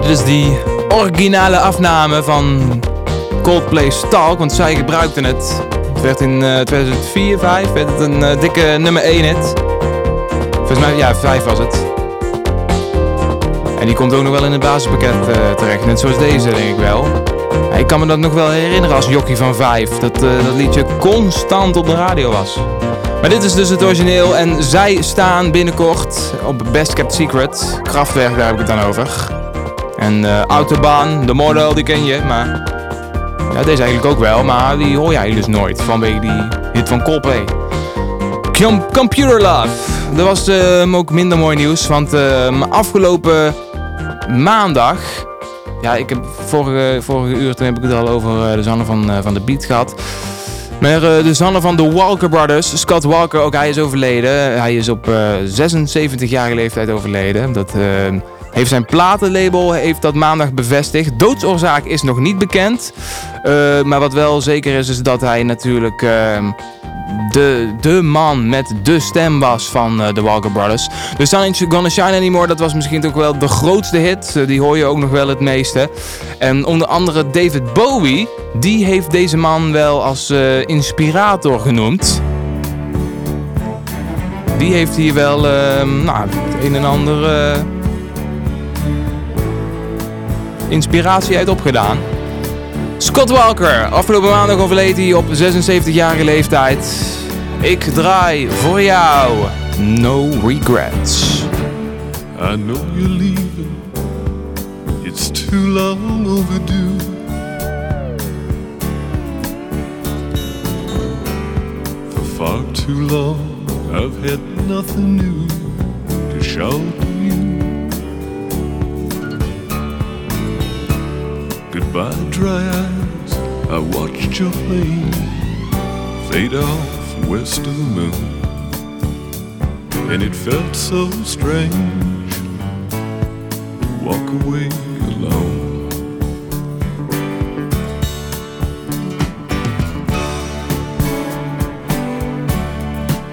Dit is die originale afname van Coldplay Stalk, want zij gebruikten het. Het werd in eh, 2004, 5 werd het een eh, dikke nummer 1 hit. Volgens mij, ja, 5 was het. En die komt ook nog wel in het basispakket eh, terecht, net zoals deze denk ik wel. Ik kan me dat nog wel herinneren als jockey van 5, dat eh, dat liedje constant op de radio was. Maar dit is dus het origineel en zij staan binnenkort op Best Kept Secret. Kraftwerk, daar heb ik het dan over. En eh Autobahn, de model, die ken je, maar... Ja, deze eigenlijk ook wel, maar die hoor eigenlijk dus nooit vanwege die hit van Coldplay. Com- Computer Love. Er was ehm, ook minder mooi nieuws, want ehm, afgelopen maandag... Ja, ik heb vorige, vorige uur toen heb ik het al over eh, de zanger van, eh, van de Beat gehad. Maar de zanger van de Walker Brothers, Scott Walker, ook hij is overleden. Hij is op eh 76-jarige leeftijd overleden. Dat eh, heeft zijn platenlabel heeft dat maandag bevestigd. Doodsoorzaak is nog niet bekend. Eh, maar wat wel zeker is, is dat hij natuurlijk eh, de, de man met de stem was van eh, de Walker Brothers. The Sun Ain't Gonna Shine Anymore, dat was misschien ook wel de grootste hit. Eh, die hoor je ook nog wel het meeste. En onder andere David Bowie, die heeft deze man wel als inspirator genoemd. Die heeft hier wel eh, nou, het een en ander inspiratie uit opgedaan. Scott Walker, afgelopen maandag overleed hij op 76-jarige leeftijd. Ik draai voor jou. No regrets. I know you're leaving. It's too long overdue. For far too long, I've had nothing new to show Goodbye, dry eyes. I watched your plane fade off west of the moon and it felt so strange to walk away alone.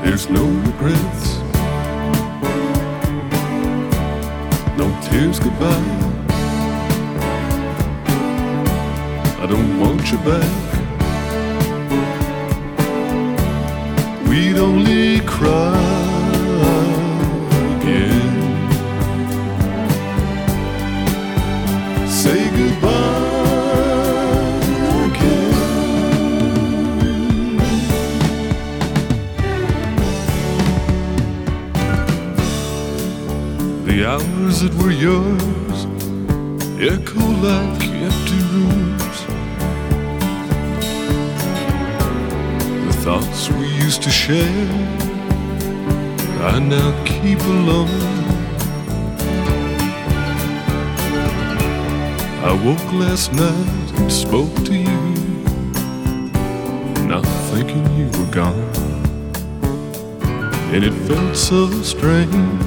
There's no regrets, no tears goodbye. I don't want you back. We'd only cry again. Say goodbye again. The hours that were yours echo like thoughts we used to share I now keep alone. I woke last night and spoke to you, not thinking you were gone. And it felt so strange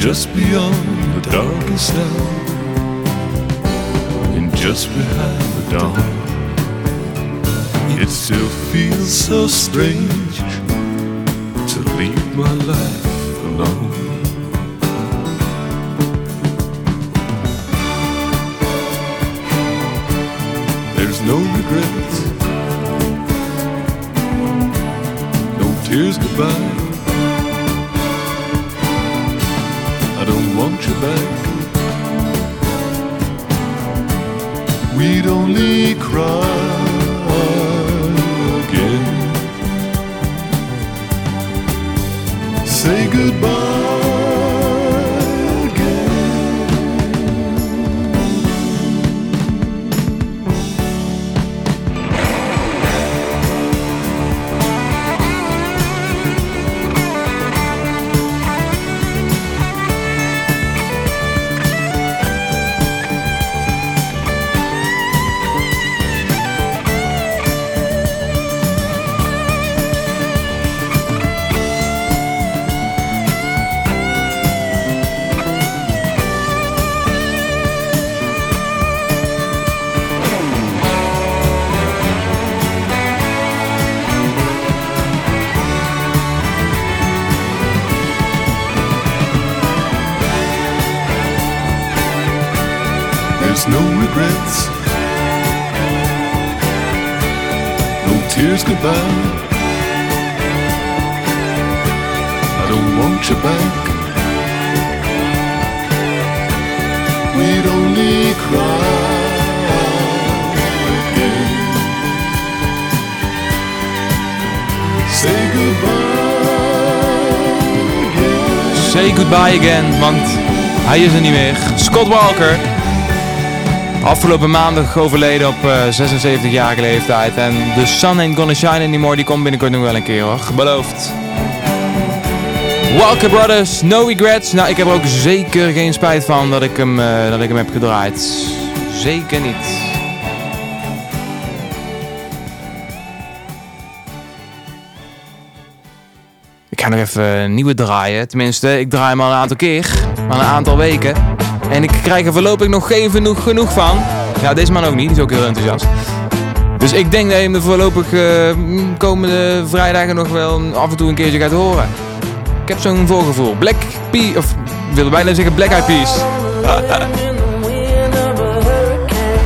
just beyond the darkest hour, and just behind the dawn, it still feels so strange to leave my life alone. There's no regrets, no tears goodbye. Don't want you back. We'd only cry again. Say goodbye tears goodbye. I don't want you back. We'd only cry again. Say goodbye again. Say goodbye again, want hij is er niet meer. Scott Walker. Afgelopen maandag overleden op eh, 76-jarige leeftijd. En The Sun Ain't Gonna Shine Anymore, die komt binnenkort nog wel een keer hoor. Beloofd. Walker Brothers, No Regrets. Nou, ik heb er ook zeker geen spijt van dat ik hem, eh, dat ik hem heb gedraaid. Zeker niet. Ik ga nog even een nieuwe draaien. Tenminste, ik draai hem al een aantal keer. Al een aantal weken. En ik krijg er voorlopig nog geen genoeg, genoeg van. Ja, deze man ook niet. Die is ook heel enthousiast. Dus ik denk dat je me voorlopig eh, komende vrijdagen nog wel af en toe een keertje gaat horen. Ik heb zo'n voorgevoel. Black P... Of ik wilde bijna zeggen Black Eyed Peas.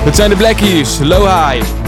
Het zijn de Blackies. Low High.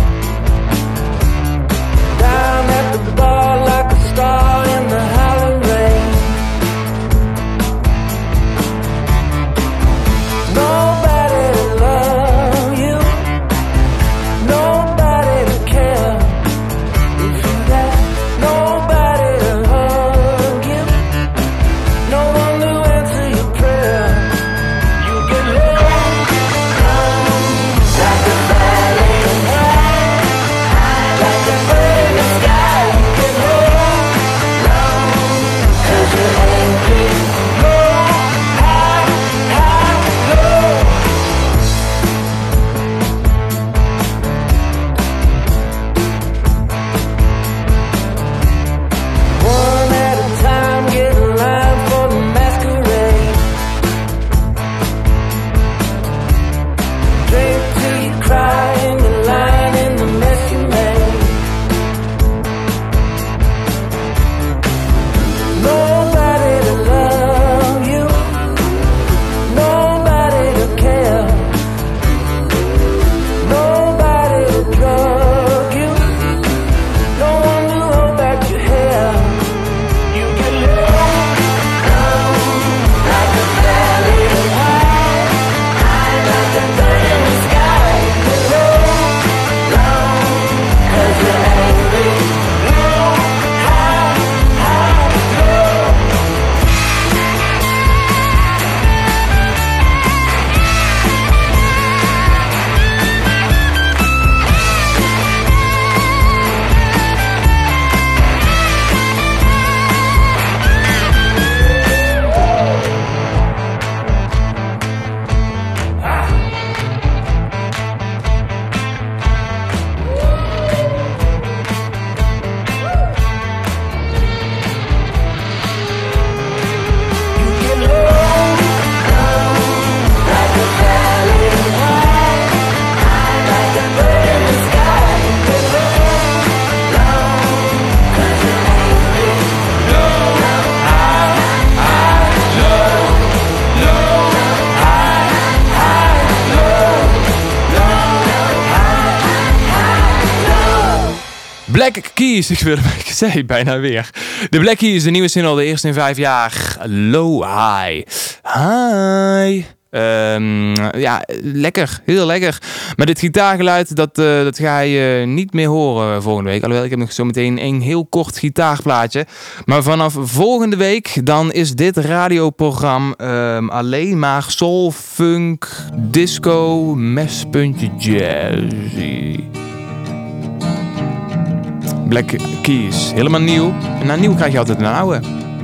Keys, ik wilde ik zei bijna weer. De Black Keys, de nieuwe single, de eerste in vijf jaar. Low High. Hi. Ehm, ja, lekker. Heel lekker. Maar dit gitaargeluid, dat, eh, dat ga je niet meer horen volgende week. Alhoewel, ik heb nog zometeen een heel kort gitaarplaatje. Maar vanaf volgende week, dan is dit radioprogramma ehm, alleen maar soul, funk, disco, mespuntje jazzy. Black Keys, helemaal nieuw. En na nieuw krijg je altijd een oude.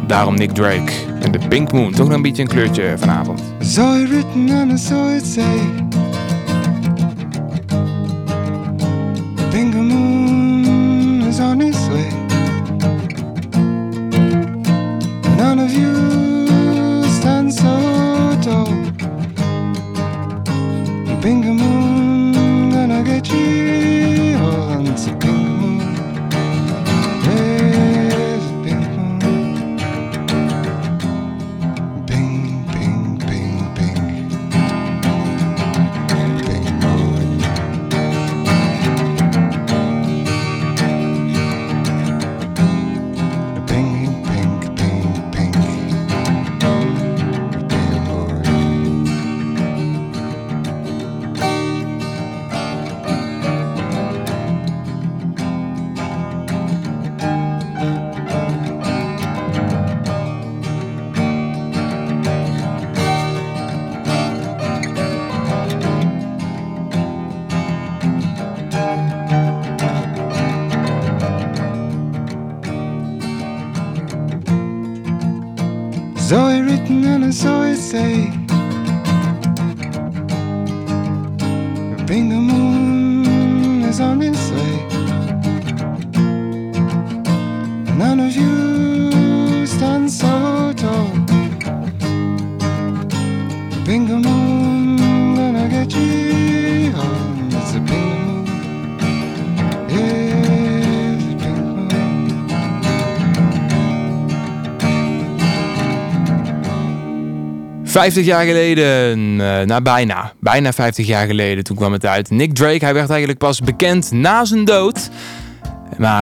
Daarom Nick Drake en de Pink Moon. Toch een beetje een kleurtje vanavond. It written and saw it say pink moon is on its way none of you stand so tall pink moon gonna get you written and I saw it say 50 jaar geleden, nou bijna, bijna 50 jaar geleden, toen kwam het uit. Nick Drake, hij werd eigenlijk pas bekend na zijn dood. Maar